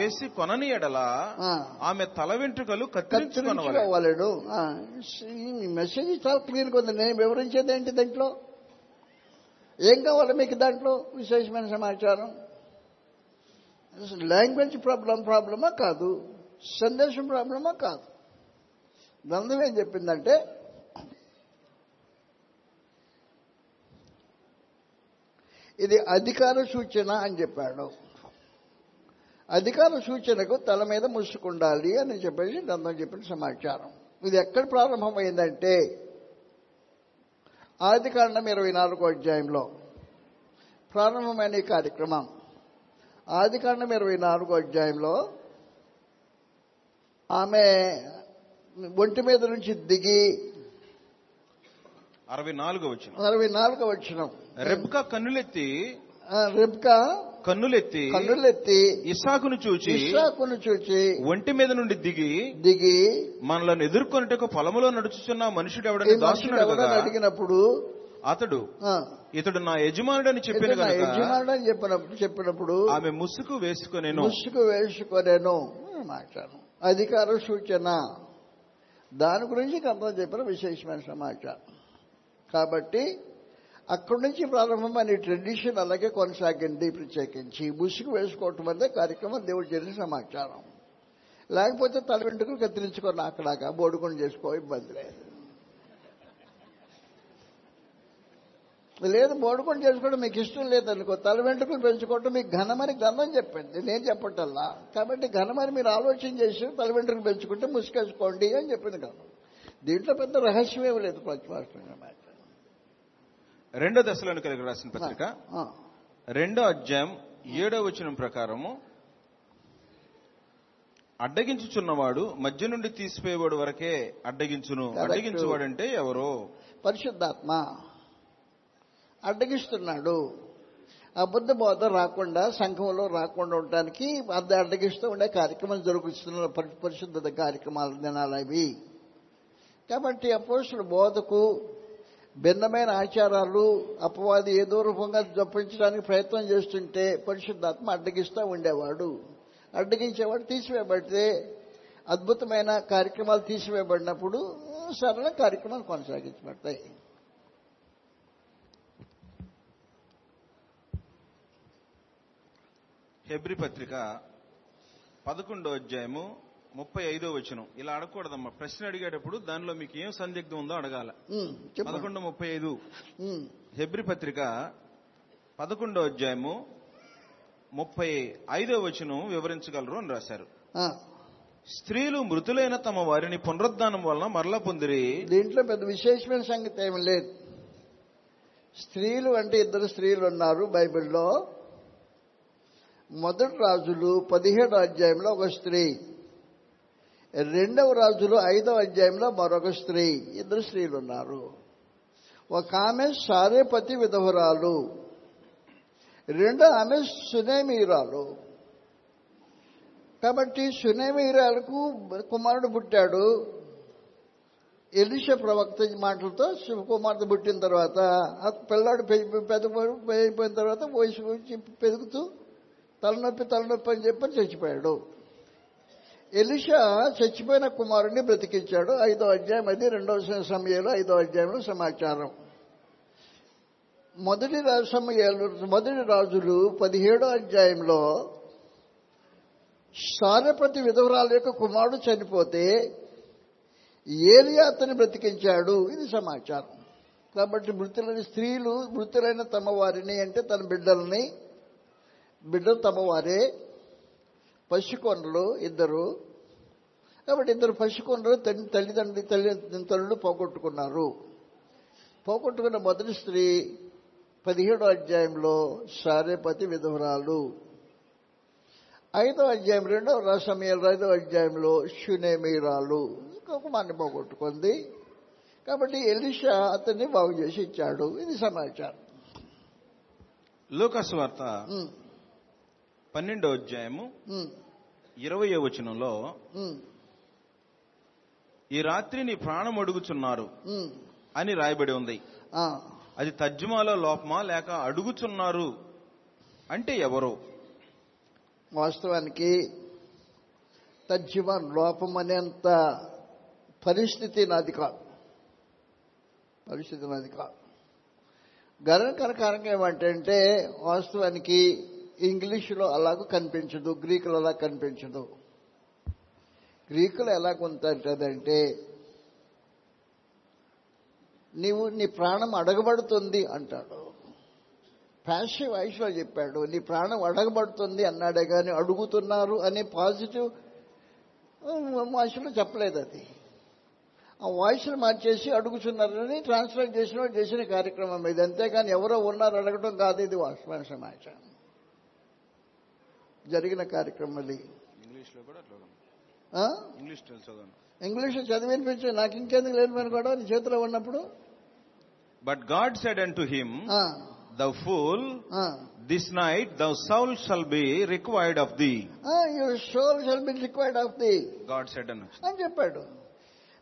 S2: వేసి కొనని ఎడల. ఆమె తల వెంట్రుకలు
S1: కత్తిరించుకోవాలడు. ఆ, ఈ మెసేజ్ చాలా క్లియర్గా ఉంది. నేను వివరించేది ఏంటి దాంట్లో? ఏం కావాలి మీకు దాంట్లో? విశేషమైన సమాచారం? లాంగ్వేజ్ ప్రాబ్లం ప్రాబ్లమా కాదు. సందేశం ప్రాబ్లమా కాదు. గ్రంథం ఏం చెప్పిందంటే ఇది అధికార సూచన అని చెప్పాడు. అధికార సూచనకు తల మీద ముసుకుండాలి అని చెప్పేసి దంతం చెప్పిన సమాచారం. ఇది ఎక్కడ ప్రారంభమైందంటే ఆది కాండం ఇరవై నాలుగో అధ్యాయంలో ప్రారంభమైన ఈ కార్యక్రమం. ఆది కాండం ఇరవై నాలుగో అధ్యాయంలో ఆమె ఒంటి మీద నుంచి దిగి
S2: అరవై నాలుగో వచ్చిన
S1: అరవై నాలుగో వచ్చిన
S2: రెబ్కా కన్నులెత్తి
S1: రెబ్కా
S2: కన్నులెత్తి
S1: కన్నులెత్తి
S2: ఇస్సాకును చూచి
S1: ఇస్సాకును చూచి
S2: ఒంటి మీద నుండి దిగి
S1: దిగి
S2: మనలను ఎదుర్కొనుటకు పొలములో నడుచుచున్న మనుషుడు ఎవడని దాసుడు
S1: అడిగినప్పుడు
S2: అతడు ఇతడు నా యజమానుడని చెప్పిన
S1: యజమానుడు అని చెప్పినప్పుడు చెప్పినప్పుడు
S2: ఆమె ముసుగు వేసుకొనేను.
S1: ముసుగు వేసుకొనేను మాట్లాడు. అధికార సూచన. దాని గురించి అర్థం చెప్పిన విశేషమైన సమాచారం. కాబట్టి అక్కడి నుంచి ప్రారంభం అనే ట్రెడిషన్ అలాగే కొనసాగింది ప్రత్యేకించి. ముసుగు వేసుకోవటం వల్లే కార్యక్రమం దేవుడు చేసిన సమాచారం. లేకపోతే తల వెంట్రుకలు కత్తిరించుకొని అక్కడాక బోడుకొని చేసుకో ఇబ్బంది లేదు. లేదు బోడుకొని చేసుకోవడం మీకు ఇష్టం లేదనుకో తల వెంట్రుకలు పెంచుకోవడం మీకు ఘనమని గంధం చెప్పింది. నేను చెప్పటల్లా కాబట్టి ఘనమని మీరు ఆలోచన చేసి తల వెంట్రుకలు పెంచుకుంటే ముసుకేసుకోండి అని చెప్పింది కదా దీంట్లో పెద్ద రహస్యం ఏమి లేదు ప్రతిపాష్టంగా మాట
S2: రెండో దశలోని కలిగి రాసిన పత్రిక. రెండో అధ్యాయం ఏడో వచనం ప్రకారము అడ్డగించుచున్నవాడు మధ్య నుండి తీసిపోయేవాడు వరకే అడ్డగించును.
S1: Correct.
S2: అడ్డగించువాడంటే ఎవరో?
S1: పరిశుద్ధాత్మ. అడ్డగిస్తున్నాడు. అబద్ధ బోధ రాకుండా సంఘంలో రాకుండా ఉండటానికి అది అడ్డగిస్తూ ఉండే కార్యక్రమాలు జరుగుతున్న పరి- పరిశుద్ధత కార్యక్రమాలు దినాలు అవి కాబట్టి అపోస్తుల బోధకు భిన్నమైన ఆచారాలు అపవాది ఏదో రూపంగా జపించడానికి ప్రయత్నం చేస్తుంటే పరిశుద్ధాత్మ అడ్డగిస్తూ ఉండేవాడు. అడ్డగించేవాడు తీసివేయబడితే అద్భుతమైన కార్యక్రమాలు తీసివేయబడినప్పుడు సరళ కార్యక్రమాలు కొనసాగించబడతాయి.
S2: హెబ్రి పత్రిక పదకొండో అధ్యాయము ముప్పై ఐదో వచనం. ఇలా అడగకూడదమ్మా. ప్రశ్న అడిగేటప్పుడు దానిలో మీకు ఏం సందిగ్ధం ఉందో అడగాల. పదకొండు ముప్పై ఐదు. హెబ్రి పత్రిక పదకొండో అధ్యాయము ముప్పై ఐదో వచనం వివరించగలరు అని రాశారు. స్త్రీలు మృతులైన తమ వారిని పునరుద్ధానం వలన మరలా పొందిరి.
S1: దీంట్లో పెద్ద విశేషమైన సంగతి ఏమి లేదు. స్త్రీలు అంటే ఇద్దరు స్త్రీలు ఉన్నారు బైబిల్లో. మొదటి రాజులు పదిహేడు అధ్యాయంలో ఒక స్త్రీ. రెండవ రాజులు ఐదవ అధ్యాయంలో మరొక స్త్రీ. ఇద్దరు స్త్రీలు ఉన్నారు. ఒక ఆమె సారేపతి విధవరాలు. రెండో ఆమె సునేమీరాలు. కాబట్టి సునేమీరాలకు కుమారుడు పుట్టాడు. ఎలిష ప్రవక్త మాటలతో శివకుమార్తె పుట్టిన తర్వాత పిల్లాడు పెద్ద పెద్ద అయిపోయిన తర్వాత వయసు గురించి పెరుగుతూ తలనొప్పి తలనొప్పి అని చెప్పి చచ్చిపోయాడు. ఎలిషా చచ్చిపోయిన కుమారుడిని బ్రతికించాడు. ఐదో అధ్యాయం అది రెండవ సమయంలో ఐదో అధ్యాయంలో సమాచారం. మొదటి సమయాలు మొదటి రాజులు పదిహేడో అధ్యాయంలో సారపతి విధవరాల యొక్క కుమారుడు చనిపోతే ఏలియా అతని బ్రతికించాడు. ఇది సమాచారం. కాబట్టి మృతులైన స్త్రీలు మృతులైన తమ వారిని అంటే తన బిడ్డల్ని బిడ్డలు తమ వారే పశుకొండలు ఇద్దరు. కాబట్టి ఇద్దరు పశుకొండలు తల్లి తల్లిదండ్రులు తల్లి తల్లులు పోగొట్టుకున్నారు. పోగొట్టుకున్న మొదటి స్త్రీ పదిహేడో అధ్యాయంలో సారేపతి విధవరాలు. ఐదో అధ్యాయం రెండో రసమీల ఐదో అధ్యాయంలో శునేమీరాలు కుమార్ని పోగొట్టుకుంది. కాబట్టి ఎలిషా అతన్ని బాగు చేసి ఇచ్చాడు. ఇది సమాచారం.
S2: లూకాసు వార్త. పన్నెండో అధ్యాయము
S1: ఉమ్,
S2: ఇరవయో వచనంలో ఈ రాత్రి నీ ప్రాణం అడుగుచున్నారు. అని రాయబడి ఉంది. అది తర్జుమాలో లోపమా లేక అడుగుచున్నారు అంటే ఎవరు?
S1: వాస్తవానికి తజ్జీవ లోపం అనేంత పరిస్థితి నాది కాదు. పరిస్థితి నాది కాదు. కారణంగా ఏమంటే వాస్తవానికి ఇంగ్లీషులో అలాగ కనిపించదు గ్రీకులు అలా కనిపించదు. గ్రీకులు ఎలా ఉంటుందంటే నీవు నీ ప్రాణం అడగబడుతుంది అంటాడు. ప్యాసివ్ వాయిస్లో చెప్పాడు నీ ప్రాణం అడగబడుతుంది అన్నాడే కానీ అడుగుతున్నారు అనే పాజిటివ్ వాయిస్లో చెప్పలేదు అది. ఆ వాయిస్ని మార్చేసి అడుగుతున్నారని ట్రాన్స్లేట్ చేసిన చేసిన కార్యక్రమం ఇది. అంతేకాని ఎవరో ఉన్నారు అడగడం కాదు ఇది వాస్తవ సమాచారం జరిగిన కార్యక్రమం అది.
S2: ఇంగ్లీష్? ఇంగ్లీష్
S1: చదివినిపించి నాకు ఇంకెందుకు పని కూడా నీ చేతిలో ఉన్నప్పుడు?
S2: But god said and to him the fool. This night the soul shall be required of thee
S1: your soul shall be required of thee
S2: god said అని
S1: అని చెప్పాడు.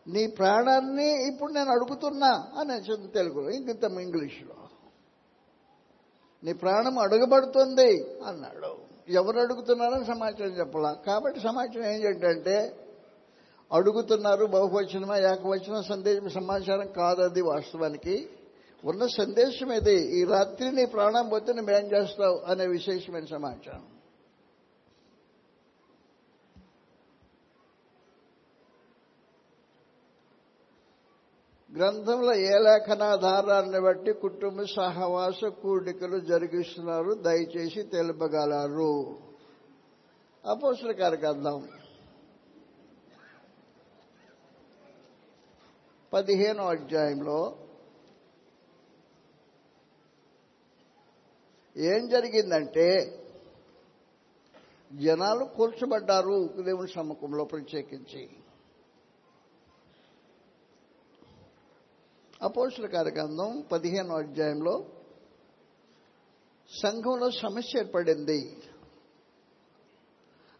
S1: నీ ప్రాణాన్ని ఇప్పుడు నేను అడుగుతున్నా అని తెలుగులో ఇంత ఇంగ్లీష్లో. నీ ప్రాణం అడగబడుతుంది అన్నాడు. ఎవరు అడుగుతున్నారని సమాచారం చెప్పాల. కాబట్టి సమాచారం ఏంటంటే అడుగుతున్నారు బహువచనమా ఏకవచనం సందేశం సమాచారం కాదు అది వాస్తవానికి. ఉన్న సందేశం ఇది ఈ రాత్రి నీ ప్రాణం పోతే నువ్వేం చేస్తావు? అనే విశేషమైన సమాచారం. గ్రంథంలో ఏ లేఖనాధారాన్ని బట్టి కుటుంబ సహవాస కూడికలు జరిగిస్తున్నారు దయచేసి తెలుపగలరు. అపోసల కార్యక్రమం పదిహేనో అధ్యాయంలో ఏం జరిగిందంటే జనాలు కూర్చోబడ్డారు దేవుని సమ్మకంలో ప్రత్యేకించి. అపోషుల కార్యక్రమం పదిహేనో అధ్యాయంలో సంఘంలో సమస్య ఏర్పడింది.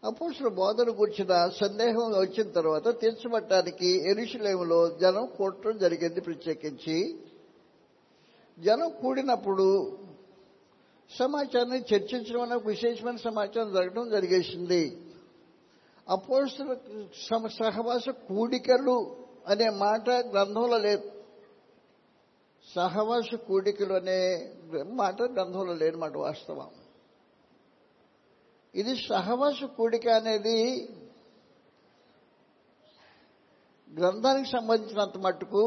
S1: అపోషుల బోధన కూర్చిన సందేహం వచ్చిన తర్వాత తీర్చబట్టడానికి ఎరుషులేములో జనం కూడటం జరిగింది ప్రత్యేకించి. జనం కూడినప్పుడు సమాచారాన్ని చర్చించడం అనే ఒక విశేషమైన సమాచారం జరగడం జరిగేసింది. అపోషుల సహవాస కూడికలు అనే మాట గ్రంథంలో లేదు. సహవాస కూడికలు అనే మాట గ్రంథంలో లేనమాట వాస్తవం. ఇది సహవాస కూడిక అనేది గ్రంథానికి సంబంధించినంత మట్టుకు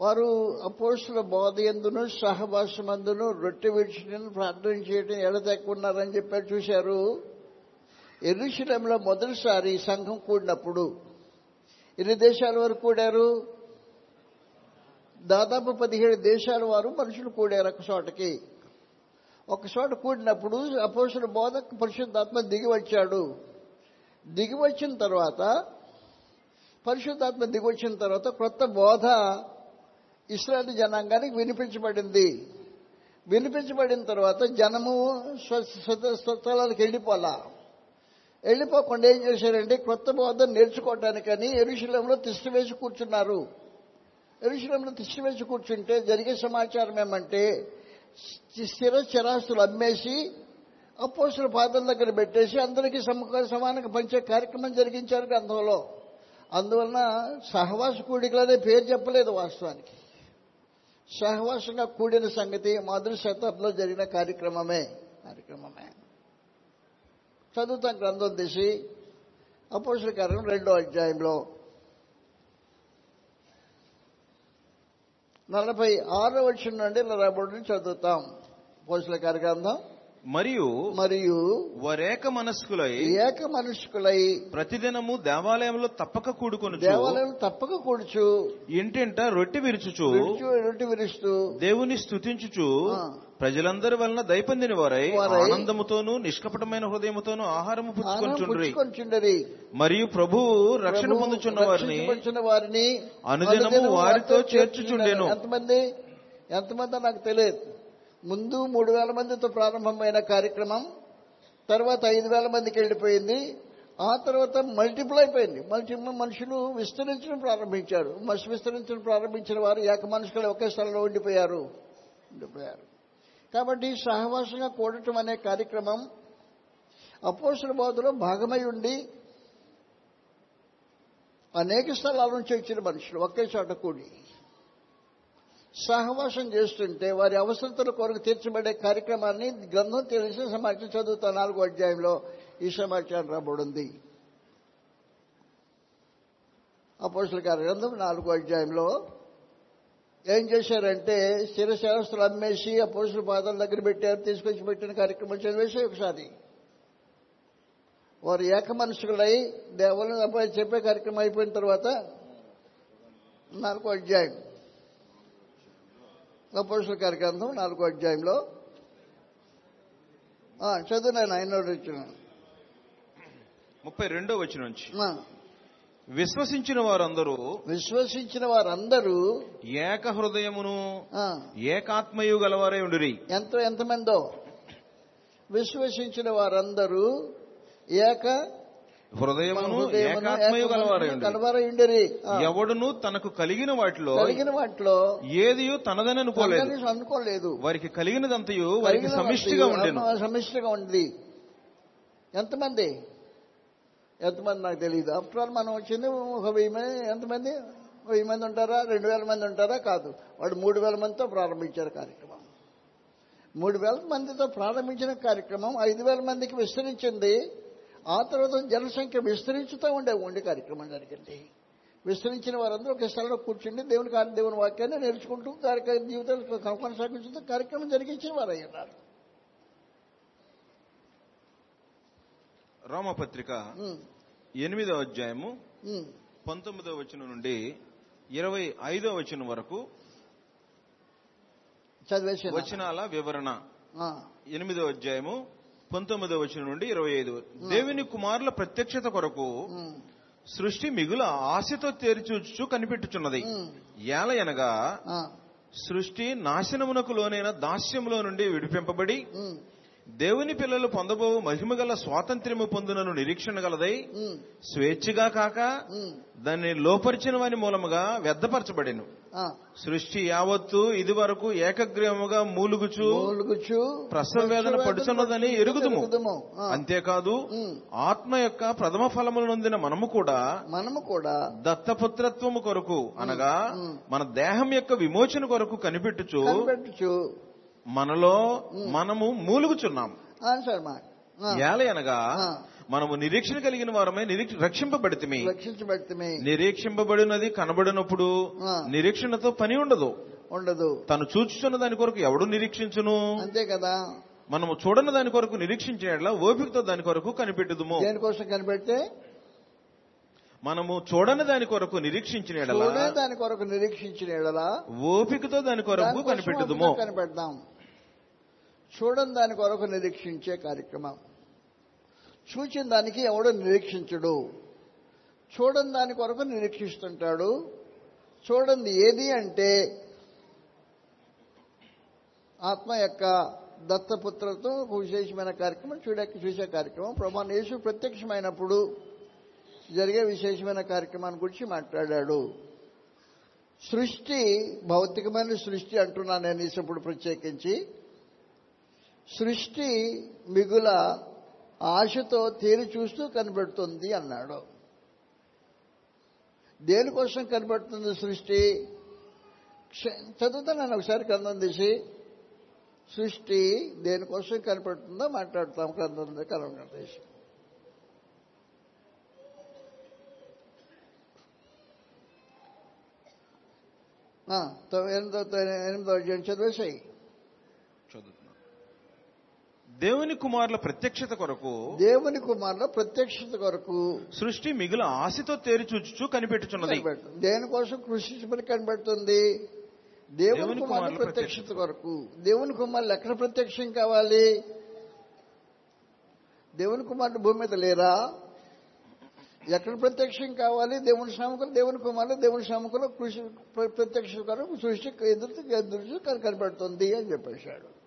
S1: వారు అపోసుల బోధ ఎందును సహవాసమందును రొట్టె విడిచడం ప్రార్థన చేయడం ఎడతెక్కున్నారని చెప్పారు చూశారు. ఎరుశలంలో మొదటిసారి ఈ సంఘం కూడినప్పుడు ఎన్ని దేశాల వరకు కూడారు? దాదాపు పదిహేడు దేశాల వారు మనుషులు కూడారు ఒక చోటకి. ఒక చోట కూడినప్పుడు అపోషణ బోధ పరిశుద్ధాత్మ దిగి వచ్చాడు దిగి వచ్చిన తర్వాత పరిశుద్ధాత్మ దిగి వచ్చిన తర్వాత క్రొత్త బోధ ఇస్రాయల్ జనాంగానికి వినిపించబడింది. వినిపించబడిన తర్వాత జనము స్వ- స్వస్థలాలకు వెళ్ళిపోలా. వెళ్ళిపోకుండా ఏం చేశారంటే క్రొత్త బోధ నేర్చుకోవటానికని ఎరుశలంలో తిష్టవేసి కూర్చున్నారు. ఎరుశలంలో తిష్ట వేసి కూర్చుంటే జరిగే సమాచారం ఏమంటే స్థిర చిరాస్తులు అమ్మేసి అపోసుల పాదల దగ్గర పెట్టేసి అందరికీ సమ సమానంగా పంచే కార్యక్రమం జరిగించారు గ్రంథంలో. అందువలన సహవాస కూడికలనే పేరు చెప్పలేదు వాస్తవానికి. సహవాసంగా కూడిన సంగతి మొదటి శతాబ్దంలో జరిగిన కార్యక్రమమే. కార్యక్రమమే. చదువుతాం గ్రంథం తీసి అపోసుల కార్యం రెండో అధ్యాయంలో. నలభై ఆరో వచ్చిన నుండి నలభై చదువుతాం. అపోసుల కార్యగ్రంథం
S2: మరియు
S1: మరియు
S2: వరేక మనస్కులై
S1: ఏక మనుషుకులై
S2: ప్రతిదినము దేవాలయంలో తప్పక కూడుకొని
S1: దేవాలయం తప్పక కూర్చు
S2: ఇంటింట రొట్టె విరుచుచు
S1: విరుచు రొట్టి విరుస్తూ
S2: దేవుని స్తుతించుచు
S1: ఆ.
S2: ప్రజలందరి వలన దయపొందిన వారై
S1: వారై
S2: ఆనందముతోనూ నిష్కపటమైన హృదయముతోనూ ఆహారము పుచ్చుకొంచుండ్రి
S1: పుచ్చుకొంచుండరి
S2: మరియు ప్రభువు రక్షణ పొందుచున్న వారిని
S1: వారిని
S2: అనుదినము
S1: అనుదినము
S2: వారితో చేర్చుచుండెను.
S1: ఎంతమంది ఎంతమంది నాకు తెలియదు ముందు మూడు వేల మందితో ప్రారంభమైన కార్యక్రమం తర్వాత ఐదు వేల మందికి వెళ్ళిపోయింది. ఆ తర్వాత మల్టిపుల్ అయిపోయింది. మల్టి మనుషులు విస్తరించడం ప్రారంభించారు. మనిషి విస్తరించడం ప్రారంభించిన వారు ఏక మనుషులు ఒకే స్థలంలో ఉండిపోయారు. ఉండిపోయారు. కాబట్టి సహవాసంగా కూడటం అనే కార్యక్రమం అపోసల బోధలో భాగమై ఉండి అనేక స్థలాల నుంచి వచ్చిన మనుషులు ఒకే చోట కూడి సహవాసం చేస్తుంటే వారి అవసరతల కొరకు తీర్చబడే కార్యక్రమాన్ని గ్రంథం తెలిసిన సమాచారం చదువుతా నాలుగో అధ్యాయంలో ఈ సమాచారం రాబడింది. అపోసల గారి గ్రంథం నాలుగో అధ్యాయంలో ఏం చేశారంటే స్థిరశాస్త్రులు అమ్మేసి అపోసల పాదాల దగ్గర పెట్టారు తీసుకొచ్చి పెట్టిన కార్యక్రమం చదివేసి ఒకసారి. వారు ఏక మనుషులై దేవుని అబ్బాయి చెప్పే కార్యక్రమం అయిపోయిన తర్వాత నాలుగో అధ్యాయం. అపోసల కార్యక్రమం నాలుగో అధ్యాయంలో. చదువు నేను ఆయన వచ్చిన.
S2: ముప్పై రెండో వచ్చిన నుంచి. విశ్వసించిన వారందరూ
S1: విశ్వసించిన వారందరూ
S2: ఏక హృదయమును ఏకాత్మయు గలవారై ఉండిరి.
S1: ఎంత ఎంతమందో. విశ్వసించిన వారందరూ ఏక
S2: హృదయమును ఏకాత్మయు
S1: ఏక
S2: గలవారై
S1: మనసును
S2: ఉండిరి
S1: కలవారై ఉండేరి ఆ,
S2: ఎవడును తనకు కలిగిన వాటిలో
S1: కలిగిన వాటిలో
S2: ఏది తనదని అనుకోలేదు.
S1: అనుకోలేదు.
S2: వారికి కలిగినదంతయు వారికి సమిష్టిగా ఉండేను.
S1: ఆ, సమిష్టిగా ఉంది ఎంతమంది? ఎంతమంది నాకు తెలియదు ఆఫ్టర్ ఆల్ మనం వచ్చింది ఒక వెయ్యి మంది. ఎంతమంది? వెయ్యి మంది ఉంటారా? రెండు వేల మంది ఉంటారా? కాదు. వాడు మూడు వేల మందితో ప్రారంభించారు కార్యక్రమం. మూడు వేల మందితో ప్రారంభించిన కార్యక్రమం ఐదు వేల మందికి విస్తరించింది. ఆ తర్వాత జనసంఖ్య విస్తరించుతూ ఉండే ఉండే కార్యక్రమం జరిగింది విస్తరించిన వారందరూ ఒక స్థలంలో కూర్చుండి దేవుని దేవుని వాక్యాన్ని నేర్చుకుంటూ కార్యక్రమ జీవితాలు కొనసాగించుతూ కార్యక్రమం జరిగించిన వారు అయ్యారు
S2: రోమపత్రిక
S1: ఉమ్,
S2: ఎనిమిదో అధ్యాయము
S1: ఉమ్.
S2: పంతొమ్మిదో వచనం నుండి ఇరవై ఐదో వచనం వరకు
S1: చదివేసి
S2: వచనాల వివరణ. ఎనిమిదో అధ్యాయము పంతొమ్మిదో వచనం నుండి ఇరవై ఐదు. దేవుని కుమారుల ప్రత్యక్షత కొరకు సృష్టి మిగుల ఆశతో తెరిచూచు కనిపెట్టుచున్నది. ఏలయనగా సృష్టి నాశనమునకు లోనైన దాస్యములో నుండి విడిపింపబడి దేవుని పిల్లలు పొందబో మహిమగల స్వాతంత్ర్యము పొందునను నిరీక్షణ గలదై స్వేచ్ఛగా కాక దాన్ని లోపరిచిన వాని మూలముగా వ్యర్థపరచబడెను. సృష్టి యావత్తు ఇది వరకు ఏకగ్రీవముగా మూలుగుచు ప్రసవ వేదన పడుచున్నదని ఎరుగుదుము. అంతేకాదు. ఆత్మ యొక్క ప్రథమ ఫలములు నొందిన మనము కూడా
S1: మనము కూడా
S2: దత్తపుత్రత్వము కొరకు అనగా మన దేహం యొక్క విమోచన కొరకు కనిపెట్టుచు మనలో మనము మూలుగుచున్నాం.
S1: ఆన్సర్.
S2: మనము నిరీక్షణ కలిగిన వారమే నిరీక్ష
S1: రక్షించబడితే
S2: నిరీక్షింపబడినది కనబడినప్పుడు. నిరీక్షణతో పని ఉండదు.
S1: ఉండదు.
S2: తను చూచుచున్న దాని కొరకు ఎవడు నిరీక్షించును?
S1: అంతే కదా.
S2: మనము చూడని దాని కొరకు నిరీక్షించేట్లా ఓపికతో దాని కొరకు కనిపెట్టుదుము.
S1: దేనికోసం కనిపెడితే?
S2: మనము చూడని దాని కొరకు నిరీక్షించిన ఎడల?
S1: దాని కొరకు నిరీక్షించిన ఎడలా?
S2: ఓపికతో దాని కొరకు కనిపెట్టుదుము.
S1: అప్పుడే కనిపెడదాం. చూడని దాని కొరకు నిరీక్షించే కార్యక్రమం. చూచిన దానికి ఎవడు నిరీక్షించడు? చూడని దాని కొరకు నిరీక్షిస్తుంటాడు. చూడండి ఏది అంటే ఆత్మ యొక్క దత్తపుత్రతో విశేషమైన కార్యక్రమం చూడక చూసే కార్యక్రమం. ప్రభాన్ యేసు ప్రత్యక్షమైనప్పుడు జరిగే విశేషమైన కార్యక్రమాన్ని గురించి మాట్లాడాడు. సృష్టి భౌతికమైన సృష్టి అంటున్నాను నేను ఇప్పుడు ప్రత్యేకించి. సృష్టి మిగుల ఆశతో తేరి చూస్తూ కనిపెడుతుంది అన్నాడు. దేనికోసం కనబడుతుంది సృష్టి? చదువుతా నేను ఒకసారి కందం తీసి సృష్టి దేనికోసం కనపడుతుందో మాట్లాడుతాం కందం కలం తీసి. ఎనిమిదో ఎనిమిదో చదివేసాయి.
S2: దేవుని కుమారుల ప్రత్యక్షత కొరకు
S1: దేవుని కుమారుల ప్రత్యక్షత కొరకు
S2: సృష్టి మిగుల ఆశతో తేరి చూచుచు కనిపెట్టుచున్నది.
S1: దేనికోసం కృషించబడి కనిపెడుతుంది? దేవుని కుమారుల ప్రత్యక్షత కొరకు. దేవుని కుమారులు ఎక్కడ ప్రత్యక్షం కావాలి? దేవుని కుమారుడు భూమి మీద లేరా? ఎక్కడ ప్రత్యక్షం కావాలి? దేవుని శ్రమకులు దేవుని కుమారులు దేవుని శ్రమకులు కృషి ప్ర- ప్రత్యక్ష కొరకు సృష్టి ఎదురు ఎదురు కనిపెడుతుంది అని చెప్పేశాడు.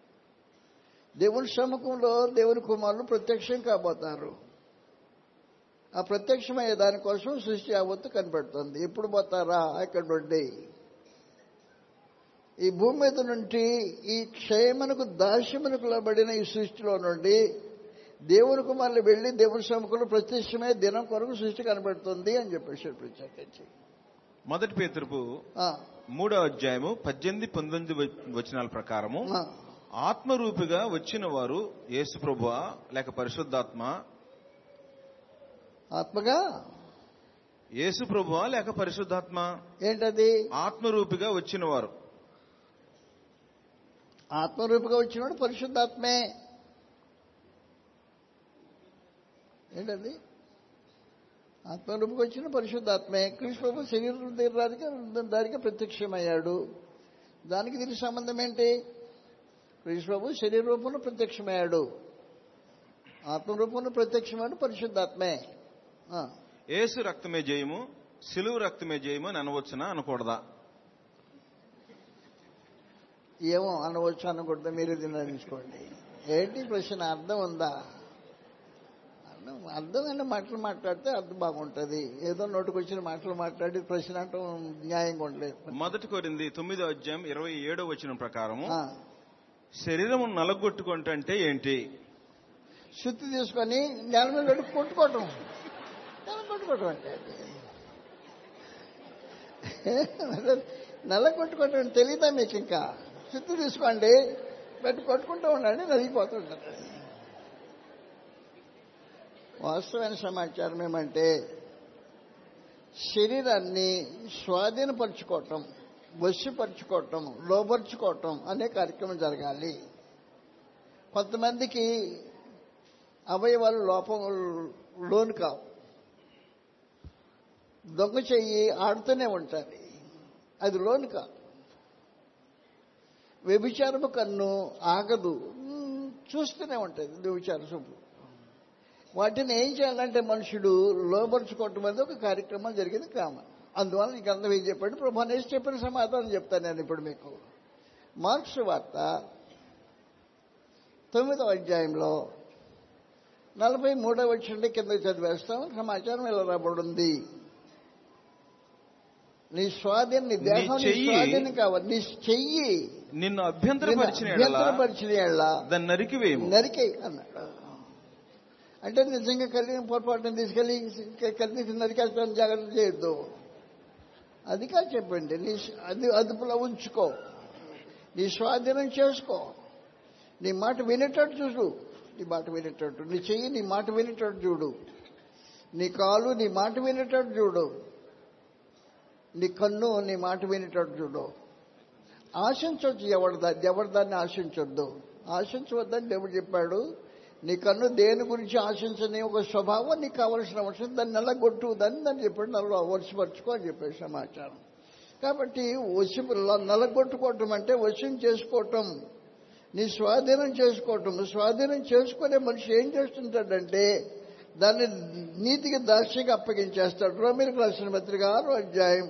S1: దేవుని శ్రమకంలో దేవుని కుమారులు ప్రత్యక్షం కాబోతారు. ఆ ప్రత్యక్షమయ్యే దానికోసం సృష్టి యావత్తు కనిపెడుతుంది ఎప్పుడు పోతారా? ఇక్కడ నుండి. ఈ భూమి మీద నుండి ఈ క్షయమునకు దాస్యమునకు లోబడిన ఈ సృష్టిలో నుండి దేవుని కుమారులు వెళ్ళి దేవుని శ్రమకులు ప్రత్యక్షమయ్యే దినం కొరకు సృష్టి కనబడుతుంది అని చెప్పేసి ప్రత్యేకించి.
S2: మొదటి పేతురుపు మూడో అధ్యాయము పద్దెనిమిది పంతొమ్మిది వచనాల ప్రకారము ఆత్మరూపిగా వచ్చిన వారు యేసు ప్రభువా లేక పరిశుద్ధాత్మ?
S1: ఆత్మగా?
S2: యేసు ప్రభువా లేక పరిశుద్ధాత్మ?
S1: ఏంటది?
S2: ఆత్మరూపిగా వచ్చిన వారు.
S1: ఆత్మరూపిగా వచ్చినాడు పరిశుద్ధాత్మే. ఏంటది? ఆత్మరూపుకి వచ్చిన పరిశుద్ధాత్మే. కృష్ణ ప్రభు శరీరం తీరడానికి దానికి ప్రత్యక్షమయ్యాడు. దానికి దీనికి సంబంధం ఏంటి? ప్రభు శరీర రూపంలో ప్రత్యక్షమయ్యాడు. ఆత్మరూపంలో ప్రత్యక్షమయ్యాడు పరిశుద్ధాత్మే. ఆ,
S2: యేసు రక్తమే జయము సిలువు రక్తమే జయము అని అనవచ్చునా? అనకూడదా?
S1: ఏమో అనవచ్చు అనకూడదు? మీరు నిర్ణయించుకోండి. ఏంటి ప్రశ్న? అర్థం ఉందా? అర్థం అర్థమైన మాటలు మాట్లాడితే అర్థం బాగుంటుంది. ఏదో నోటికొచ్చిన మాటలు మాట్లాడి ప్రశ్న అంటూ న్యాయంగా ఉండలేదు.
S2: మొదటి కోరింది తొమ్మిదో అధ్యాయం ఇరవై ఏడో వచ్చిన ప్రకారము శరీరం నలగొట్టుకుంటే ఏంటి?
S1: శుద్ధి తీసుకొని నేల మీద పెట్టి కొట్టుకోవటం. నెల కొట్టుకోవటం అంటే నల్ల కొట్టుకోవటం తెలియదా మీకు ఇంకా? శుద్ధి తీసుకోండి. పెట్టి కొట్టుకుంటూ ఉండండి నలిగిపోతుంటారు వాస్తవమైన సమాచారం ఏమంటే శరీరాన్ని స్వాధీనపరచుకోవటం. వశపరుచుకోవటం లోపరుచుకోవటం అనే కార్యక్రమం జరగాలి. కొంతమందికి అవయవాలు లోపం లోను కావు. దొంగ చెయ్యి ఆడుతూనే ఉంటుంది. అది లోను కాదు. వ్యభిచారము కన్ను ఆగదు. చూస్తూనే ఉంటుంది వ్యభిచార చూపు వాటిని ఏం చేయాలంటే మనుషుడు లోపరుచుకోవటం అనేది ఒక కార్యక్రమం జరిగింది కామన్. అందువల్ల నీకు అందరూ ఏం చెప్పండి? ప్రభా నేసి చెప్పిన సమాధానం చెప్తాను నేను ఇప్పుడు మీకు. మార్క్స్ వార్త తొమ్మిదవ అధ్యాయంలో నలభై మూడవ వచ్చిండి కింద చదివేస్తాం. సమాచారం ఇలా రాబడింది. నీ స్వాధీనం నీ దేహం స్వాధీనం కావాలి. నీ చెయ్యి
S2: నిన్ను అభ్యంతరపరిచిన దాన్ని నరికివేయము
S1: నరికే అన్నాడు. అంటే నిజంగా కలిగిన పొరపాటును తీసుకెళ్ళి కలిసి నరికేస్తాను జాగ్రత్త చేయొద్దు. అది కాదు చెప్పండి. నీ అది అదుపులో ఉంచుకో. నీ స్వాధీనం చేసుకో. నీ మాట వినేటట్టు చూడు. నీ మాట వినేటట్టు. నీ చెయ్యి నీ మాట వినేటట్టు చూడు. నీ కాలు నీ మాట వినేటట్టు చూడు. నీ కన్ను నీ మాట వినేటట్టు చూడు. ఆశించవచ్చు ఎవరి దాన్ని ఎవరి దాన్ని ఆశించొద్దు. ఆశించవద్దని దేవుడు చెప్పాడు. నీ కన్ను దేని గురించి ఆశించని ఒక స్వభావం నీకు కావలసిన అవసరం దాన్ని నల్లగొట్టు దాన్ని దాన్ని చెప్పాడు. నల్ల వరుసపరుచుకో అని చెప్పే సమాచారం. కాబట్టి వసి నల్లగొట్టుకోవటం అంటే వశం చేసుకోవటం. నీ స్వాధీనం చేసుకోవటం. స్వాధీనం చేసుకునే మనిషి ఏం చేస్తుంటాడంటే దాన్ని నీతికి దాక్షిగా అప్పగించేస్తాడు. రోమిలకు రాసిన పత్రిక ఆరో అధ్యాయం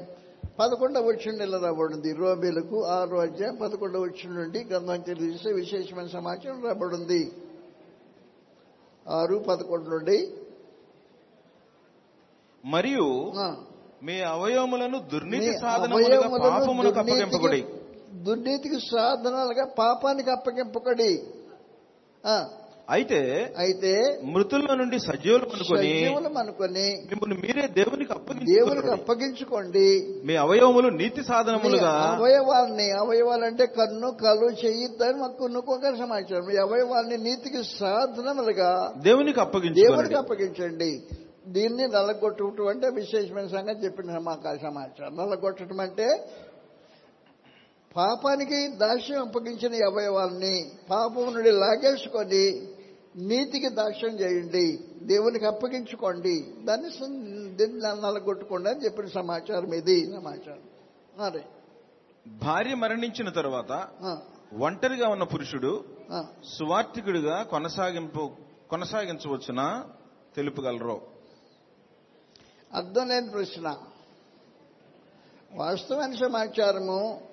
S1: పదకొండవ వచ్చిన నెల రాబడింది రోమిలకు ఆరో అధ్యాయం పదకొండవ వచ్చిన నుండి గ్రంథం తెలియజేసే విశేషమైన సమాచారం రాబడింది. ఆరు పదకొండు నుండి.
S2: మరియు మీ అవయవములను దుర్నీతి
S1: దుర్నీతికి- సాధనాలుగా పాపానికి అప్పగింపకడి ఆ,
S2: అయితే
S1: అయితే
S2: మృతుల నుండి సజీవులు అనుకొని
S1: అనుకొని
S2: మిమ్మల్ని మీరే దేవునికి
S1: దేవునికి
S2: అప్పగించుకోండి. మీ అవయవములు నీతి
S1: మీ
S2: సాధనములుగా
S1: అవయవాల్ని అవయవాలంటే కన్ను కళ్ళు చెయ్యి కొనుక్కోక సమాచారం. ఈ అవయవాల్ని నీతికి సాధనములుగా
S2: దేవునికి
S1: దేవునికి
S2: అప్పగించుకోండి
S1: అప్పగించండి. దీన్ని నల్లగొట్టడం అంటే విశేషమైన సంగతి చెప్పిన సమాచారం. నల్లగొట్టడం అంటే పాపానికి దాస్యం అప్పగించిన అవయవాల్ని పాపం నుండి లాగేసుకొని నీతికి దాస్యం చేయండి దేవునికి అప్పగించుకోండి. దాన్ని దీన్ని నల్లగొట్టుకోండి అని చెప్పిన సమాచారం ఇది. సమాచారం. అరే
S2: భార్య మరణించిన తరువాత ఒంటరిగా ఉన్న పురుషుడు. సువార్థికుడిగా కొనసాగింపు కొనసాగించవచ్చునా తెలుపగలరు?
S1: అర్థం లేని ప్రశ్న. వాస్తవమైన సమాచారము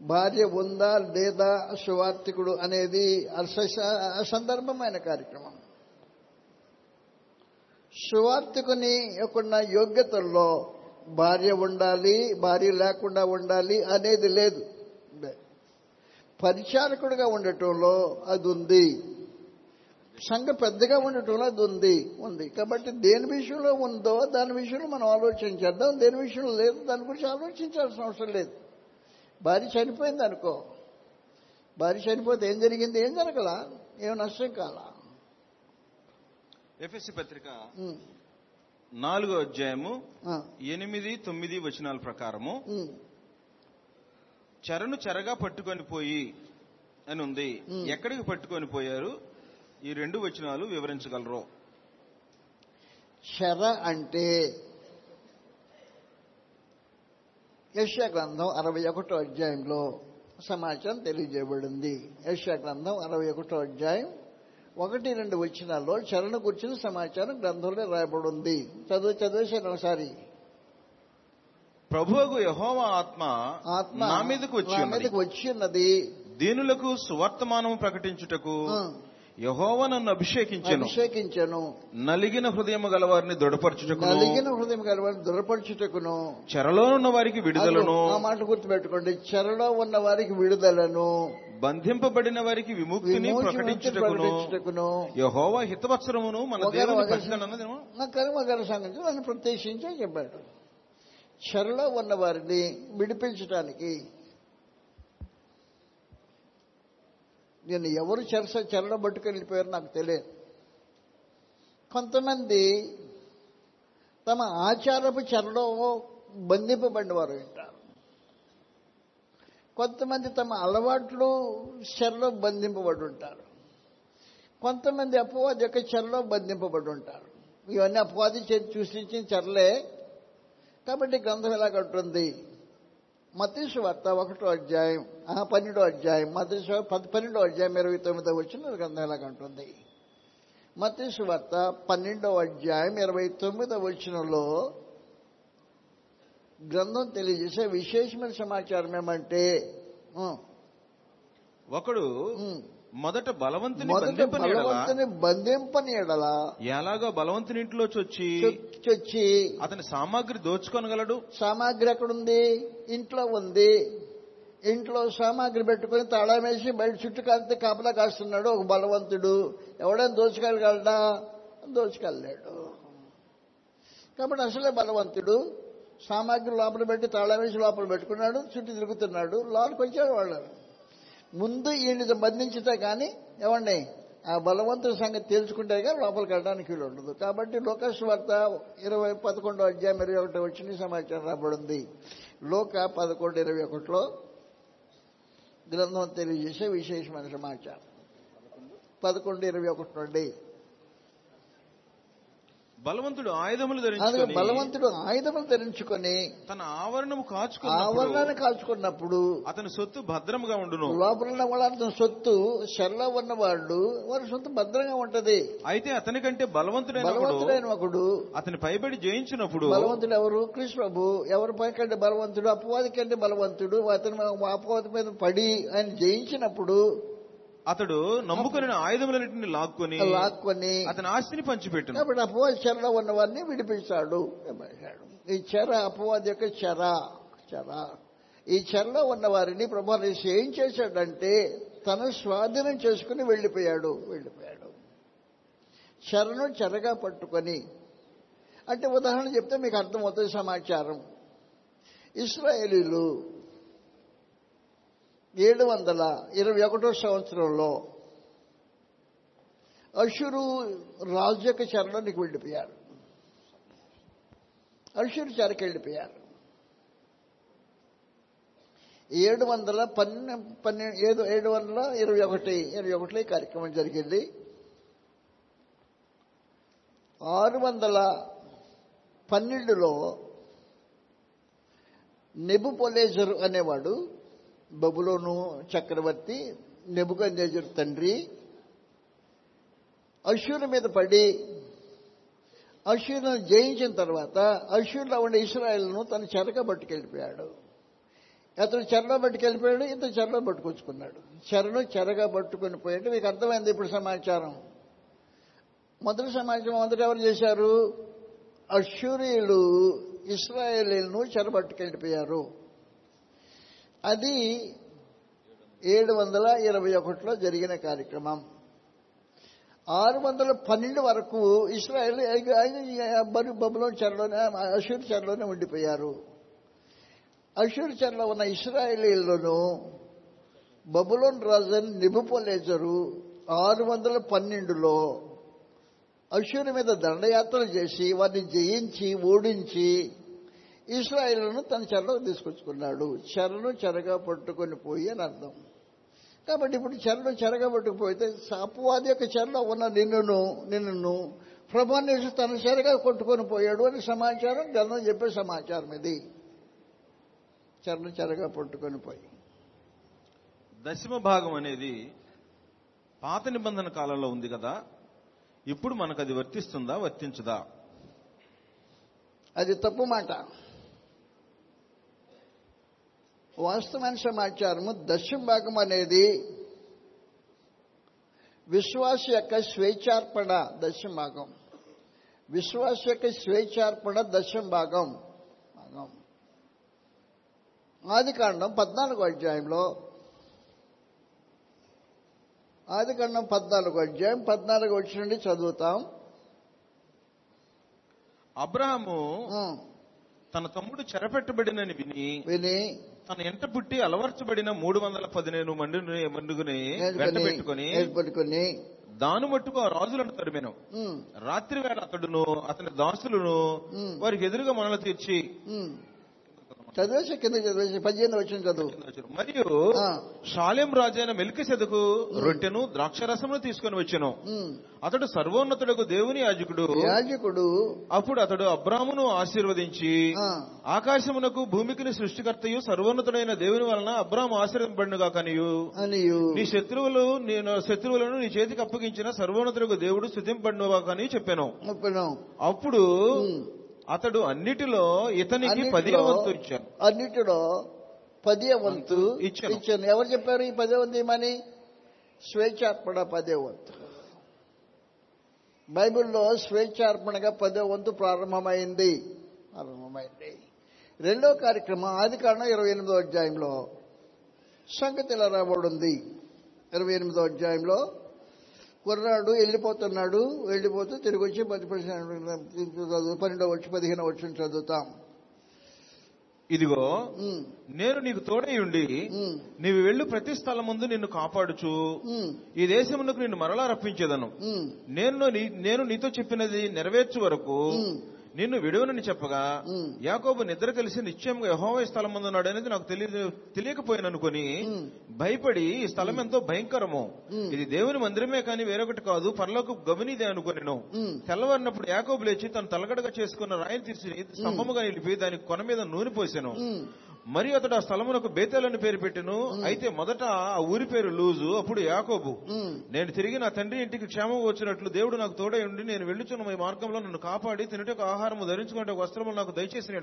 S1: భార్య ఉందా లేదా సువార్థికుడు అనేది అస- అసందర్భమైన కార్యక్రమం. సువార్థికుని యొక్క యోగ్యతల్లో భార్య ఉండాలి భార్య లేకుండా ఉండాలి అనేది లేదు. పరిచారకుడిగా ఉండటంలో అది ఉంది సంఘ పెద్దగా ఉండటంలో అది ఉంది. ఉంది కాబట్టి దేని విషయంలో ఉందో దాని విషయంలో మనం ఆలోచించేద్దాం దేని విషయంలో లేదు దాని గురించి ఆలోచించాల్సిన అవసరం లేదు. భార్య చనిపోయింది అనుకో. భార్య చనిపోతే ఏం జరిగింది? ఏం జరగలా? ఏం నష్టం కాలా?
S2: ఎఫ్ఎస్సి పత్రిక నాలుగో అధ్యాయము ఎనిమిది తొమ్మిది వచనాల ప్రకారము చెరను చెరగా పట్టుకొని పోయి అని ఉంది. ఎక్కడికి పట్టుకొని పోయారు? ఈ రెండు వచనాలు వివరించగలరు.
S1: శర అంటే యశా గ్రంథం అరవై ఒకటో అధ్యాయంలో సమాచారం తెలియజేయబడింది. యశా గ్రంథం అరవై ఒకటో అధ్యాయం ఒకటి రెండు వచ్చినాల్లో చరణ గుర్చిన సమాచారం గ్రంథంలో రాయబడి ఉంది చదువు చదివేశాను ఒకసారి.
S2: ప్రభువుకు యహోవా ఆత్మ
S1: ఆత్మ
S2: నా మీదకు వచ్చి ఉన్నది. దీనులకు సువర్తమానము ప్రకటించుటకు యహోవా నన్ను అభిషేకించెను.
S1: అభిషేకించను.
S2: నలిగిన హృదయము గల వారిని దృఢపరచుటకును.
S1: నలిగిన హృదయం గలవారిని దృఢపరచుటకును.
S2: చెరలోనున్న వారికి విడుదలను.
S1: ఆ మాట గుర్తుపెట్టుకోండి. చెరలో ఉన్న వారికి విడుదలను.
S2: బంధింపబడిన వారికి విముక్తిని ప్రకటించుటకును. యహోవా హితవత్సరమును మన దేవుని
S1: ఒకరు
S2: భక్తి అన్నదేమో
S1: నా కర్మ గారి సంగతి నన్ను ప్రత్యేకించి చెప్పాడు. చెరలో ఉన్న వారిని విడిపించడానికి నేను ఎవరు చెరస చెరలో పట్టుకుని నాకు తెలియదు. కొంతమంది తమ ఆచారపు చెరడం బంధింపబడిన వారు ఉంటారు కొంతమంది తమ అలవాట్లు చెరలో బంధింపబడి ఉంటారు. కొంతమంది అపవాది యొక్క చెరలో బంధింపబడి ఉంటారు. ఇవన్నీ అపవాది చూసి చెరలే చర్లే కాబట్టి గ్రంథం ఎలాగంటుంది మతీసు వార్త ఒకటో అధ్యాయం ఆ, పన్నెండో అధ్యాయం మతీసు పద్ పన్నెండో అధ్యాయం ఇరవై తొమ్మిదో వచ్చిన గ్రంథం ఎలాగంటుంది మతీసు వార్త పన్నెండో అధ్యాయం ఇరవై తొమ్మిదో వచ్చినలో గ్రంథం తెలియజేసే విశేషమైన సమాచారం ఏమంటే
S2: ఒకడు. మొదట బలవంతుని
S1: బలవంతుని బంధింపని ఎడల
S2: ఎలాగో బలవంతుని ఇంట్లో చొచ్చి
S1: చొచ్చి
S2: అతని సామాగ్రి దోచుకొనగలడు?
S1: సామాగ్రి ఎక్కడుంది? ఇంట్లో ఉంది. ఇంట్లో సామాగ్రి పెట్టుకుని తాళం వేసి బయట చుట్టూ కాస్తే కాపలా కాస్తున్నాడు ఒక బలవంతుడు. ఎవడైనా దోచుకెళ్ళగలడా దోచుకెళ్ళాడు కాబట్టి అసలే బలవంతుడు సామాగ్రి లోపల పెట్టి తాళం వేసి లోపల పెట్టుకున్నాడు చుట్టూ తిరుగుతున్నాడు లోపలికి వచ్చాడు వాళ్ళు ముందు వీళ్ళని బంధించితే కానీ ఏమండి ఆ బలవంతుడి సంగతి తెలుసుకుంటే కానీ లోపలికి వెళ్ళడానికి వీలు ఉండదు. కాబట్టి లోకస్ వార్త ఇరవై పదకొండో అధ్యాయం ఇరవై ఒకటి వచ్చిన సమాచారం రాబడింది. లోక పదకొండు ఇరవై ఒకటిలో గ్రంథం తెలియజేసే విశేషమైన సమాచారం. పదకొండు ఇరవై ఒకటి నుండి
S2: బలవంతుడు ఆయుధములు ధరించుకొని
S1: బలవంతుడు ఆయుధములు ధరించుకొని
S2: తన ఆవరణము కాచుకున్నప్పుడు
S1: ఆవరణాన్ని కాల్చుకున్నప్పుడు
S2: అతని సొత్తు భద్రముగా ఉండును.
S1: లోపల ఉన్న వాళ్ళ సొత్తు చెరలో ఉన్న వాళ్ళు వారి సొత్తు భద్రంగా ఉంటది.
S2: అయితే అతని కంటే బలవంతుడైన
S1: బలవంతుడైన ఒకడు
S2: అతని పైబడి జయించినప్పుడు
S1: బలవంతుడు ఎవరు? కృష్ణ ప్రభు. ఎవరి పై కంటే బలవంతుడు? అపవాది కంటే బలవంతుడు. అతను అపవాది మీద పడి ఆయన జయించినప్పుడు
S2: అతడు నమ్ముకుని ఆయుధములన్నింటిని లాక్కొని
S1: లాక్కొని
S2: అతని ఆస్తిని పంచిపెట్టును
S1: కాబట్టి అపవాది చెరలో ఉన్న వారిని విడిపించాడు. ఈ చెర అపవాది యొక్క చెర చెర. ఈ చెరలో ఉన్న వారిని ప్రభు యేసు ఏం చేశాడంటే తన స్వాధీనం చేసుకుని వెళ్ళిపోయాడు వెళ్ళిపోయాడు. చెరను చెరగా పట్టుకొని అంటే ఉదాహరణ చెప్తే మీకు అర్థమవుతుంది సమాచారం. ఇస్రాయేలీలు ఏడు వందల ఇరవై ఒకటో సంవత్సరంలో అషురు రాజు యొక్క చరణానికి వెళ్ళిపోయారు. అషురు చెరకు వెళ్ళిపోయారు. ఏడు వందల పన్నె పన్నెండు ఏడు ఏడు వందల ఇరవై ఒకటి ఇరవై ఒకటిలో ఈ కార్యక్రమం జరిగింది. ఆరు వందల పన్నెండులో నెబుపొలేజరు అనేవాడు బబులోను చక్రవర్తి నెబుకన్నేజరు తండ్రి అశ్యూరు మీద పడి అశ్యూరును జయించిన తర్వాత అశ్యూరులో ఉండే ఇస్రాయల్ను తన చెరక పట్టుకెళ్ళిపోయాడు. అతను చెరలో పట్టుకెళ్ళిపోయాడు ఇంత చెరలో పట్టుకొచ్చుకున్నాడు. చెరను చెరగా పట్టుకొని పోయాడు. మీకు అర్థమైంది ఇప్పుడు సమాచారం? మొదటి సమాచారం మొదట ఎవరు చేశారు? అశ్వరీయులు ఇస్రాయేలీలను చెరబట్టుకెళ్ళిపోయారు అది ఏడు వందల ఇరవై ఒకటిలో జరిగిన కార్యక్రమం. ఆరు వందల పన్నెండు వరకు ఇస్రాయల్ బరు బబులోని చెరలోనే అషూర్ చెరలోనే ఉండిపోయారు. అషూర్ చెరలో ఉన్న ఇస్రాయలీలను బబులోన్ రాజన్ నిబుపోలేజరు ఆరు వందల పన్నెండులో అషూరు మీద దండయాత్ర చేసి వారిని జయించి ఓడించి ఇస్రాయేల్ను తన చెరలోకి తీసుకొచ్చుకున్నాడు. చెరను చెరగా పట్టుకొని పోయి అని అర్థం. కాబట్టి ఇప్పుడు చెరను చెరగా పట్టుకుపోతే అపవాది యొక్క చెరలో ఉన్న నిన్నును నిన్నును ప్రభాన్ని తన చెరగా కొట్టుకొని పోయాడు అని సమాచారం గంధం చెప్పే సమాచారం ఇది. చెరను చెరగా పట్టుకొని పోయి.
S2: దశమ భాగం అనేది పాత నిబంధన కాలంలో ఉంది కదా ఇప్పుడు మనకు అది వర్తిస్తుందా వర్తించదా?
S1: అది తప్పు మాట. వాస్తవమైన సమాచారము దశమ భాగం అనేది విశ్వాస యొక్క స్వేచ్ఛార్పణ దశమ భాగం. విశ్వాస యొక్క స్వేచ్ఛార్పణ దశమ భాగం. భాగం. ఆది కాండం పద్నాలుగో అధ్యాయంలో. ఆది కాండం పద్నాలుగో అధ్యాయం పద్నాలుగు వచ్చి నుండి చదువుతాం.
S2: అబ్రహాము. తన తమ్ముడు చెరపెట్టబడినని విని
S1: విని
S2: తన ఎంట పుట్టి అలవర్చబడిన మూడు వందల పదిహేను మండుని మండుగుని పెట్టుకుని
S1: ఏర్పట్టుకొని
S2: దాను మట్టుకు ఆ రాజులను తరిమెను. రాత్రి వేళ అతడును అతని దాసులను వారికి ఎదురుగా మనలు తీర్చి.
S1: చదివేసి కింద చదివేసి పద్దెనిమిది వచ్చిన చదువు.
S2: మరియు. షాలెం రాజైన మెల్కిసెదకు రొట్టెను ద్రాక్షరసమును తీసుకొని వచ్చెను. అతడు సర్వోన్నతుడకు దేవుని యాజకుడు.
S1: యాజకుడు.
S2: అప్పుడు అతడు అబ్రామును ఆశీర్వదించి ఆకాశమునకు భూమికిని సృష్టికర్తయు సర్వోన్నతుడైన దేవుని వలన అబ్రాము ఆశీర్వదింపబడినగా కనియు. నీ శత్రువులు నేను శత్రువులను నీ చేతికి అప్పగించిన సర్వోన్నతులకు దేవుడు స్థుతింపడినగా కానీ చెప్పాను. అప్పుడు. అతడు అన్నిటిలో ఇతనికి పదివ వంతు ఇచ్చాను.
S1: అన్నిటిలో పదే వంతు
S2: ఇచ్చాను.
S1: ఎవరు చెప్పారు ఈ పదే వంతు ఇమ్మని స్వేచ్ఛార్పణ పదే వంతు బైబిల్లో స్వేచ్ఛార్పణగా పదే వంతు ప్రారంభమైంది. ప్రారంభమైంది. రెండో కార్యక్రమం ఆది కారణం ఇరవై ఎనిమిదో అధ్యాయంలో సంగతి ఇలా రాబడింది ఇరవై ఎనిమిదో అధ్యాయంలో కుర్రాడు వెళ్ళిపోతున్నాడు వెళ్ళిపోతూ తిరిగి వచ్చి పది పదిహేను పన్నెండో వచ్చి పదిహేను వచ్చి చదువుతాం.
S2: ఇదిగో నేను నీకు తోడై ఉండి నీవు వెళ్ళు ప్రతి స్థలం ముందు నిన్ను కాపాడుచు. ఈ దేశమునకు నిన్ను మరలా రప్పించేదను. నేను నేను నీతో చెప్పినది నెరవేర్చు వరకు. నిన్ను విడువనని చెప్పగా. యాకోబు నిద్ర కలిసి నిశ్చయంగా యహోవ స్థలం ముందున్నాడు అనేది నాకు తెలియ తెలియకపోయాను అనుకుని
S1: ఉమ్.
S2: భయపడి ఈ స్థలం ఎంతో భయంకరము. ఇది దేవుని మందిరమే కానీ వేరొకటి కాదు పరలోక గమనిదే అనుకునేను. తెల్లవారినప్పుడు యాకోబు లేచి తను తలగడగా చేసుకున్న రాయిని తీసి స్తంభముగా నిలిపి దాని కొన మీద నూనె పోసాను. మరియు అతడు ఆ స్థలమునకు బేతేలని పేరు పెట్టెను అయితే మొదట ఆ ఊరి పేరు లూజు అప్పుడు యాకోబు. నేను తిరిగి నా తండ్రి ఇంటికి క్షేమం వచ్చినట్లు దేవుడు నాకు తోడై ఉండి నేను వెళ్ళుచున్న ఈ మార్గంలో నన్ను కాపాడి తినటకు ఆహారము ధరించుకుంటే వస్త్రములు నాకు దయచేసిన.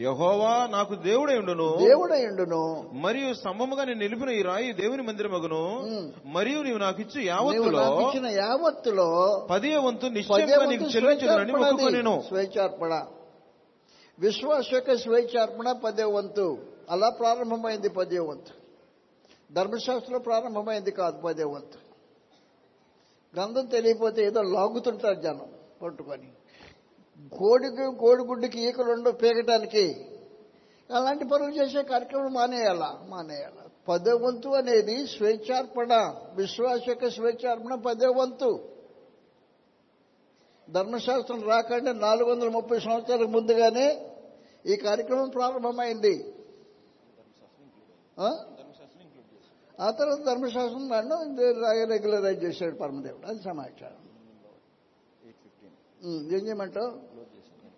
S2: యహోవా నాకు దేవుడై ఉండును
S1: దేవుడయుండును
S2: మరియు స్తంభముగా నేను నిలిపిన ఈ రాయి దేవుని మందిరమగును. మరియు నీవు నాకు ఇచ్చు యావత్తులో
S1: యావత్తులో
S2: పదే వంతు నిశ్చయంగా నీకు చెల్లించదని. మొక్కుకొనెను
S1: స్వేచ్ఛార్పణ విశ్వాస యొక్క స్వేచ్ఛార్పణ పదే వంతు అలా ప్రారంభమైంది పదే వంతు ధర్మశాస్త్రం ప్రారంభమైంది కాదు పదే వంతు గంధం తెలియపోతే ఏదో లాగుతుంటారు జనం పట్టుకొని. కోడికి కోడిగుడ్డుకి ఈకలుండో పీకటానికి అలాంటి పనులు చేసే కార్యక్రమం మానేయాల? మానేయాల. పదే వంతు అనేది స్వేచ్ఛార్పణ విశ్వాస యొక్క స్వేచ్ఛార్పణ పదే వంతు ధర్మశాస్త్రం రాకంటే నాలుగు వందల ముప్పై సంవత్సరాలకు ముందుగానే ఈ కార్యక్రమం ప్రారంభమైంది. ఆ? తర్వాత ధర్మశాస్త్రం నన్ను రెగ్యులరైజ్ చేశాడు పరమదేవుడు. అది సమాచారం. ఏం చేయమంటావు?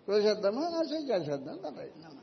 S1: క్లోజ్ చేద్దామా? చేసేద్దాం.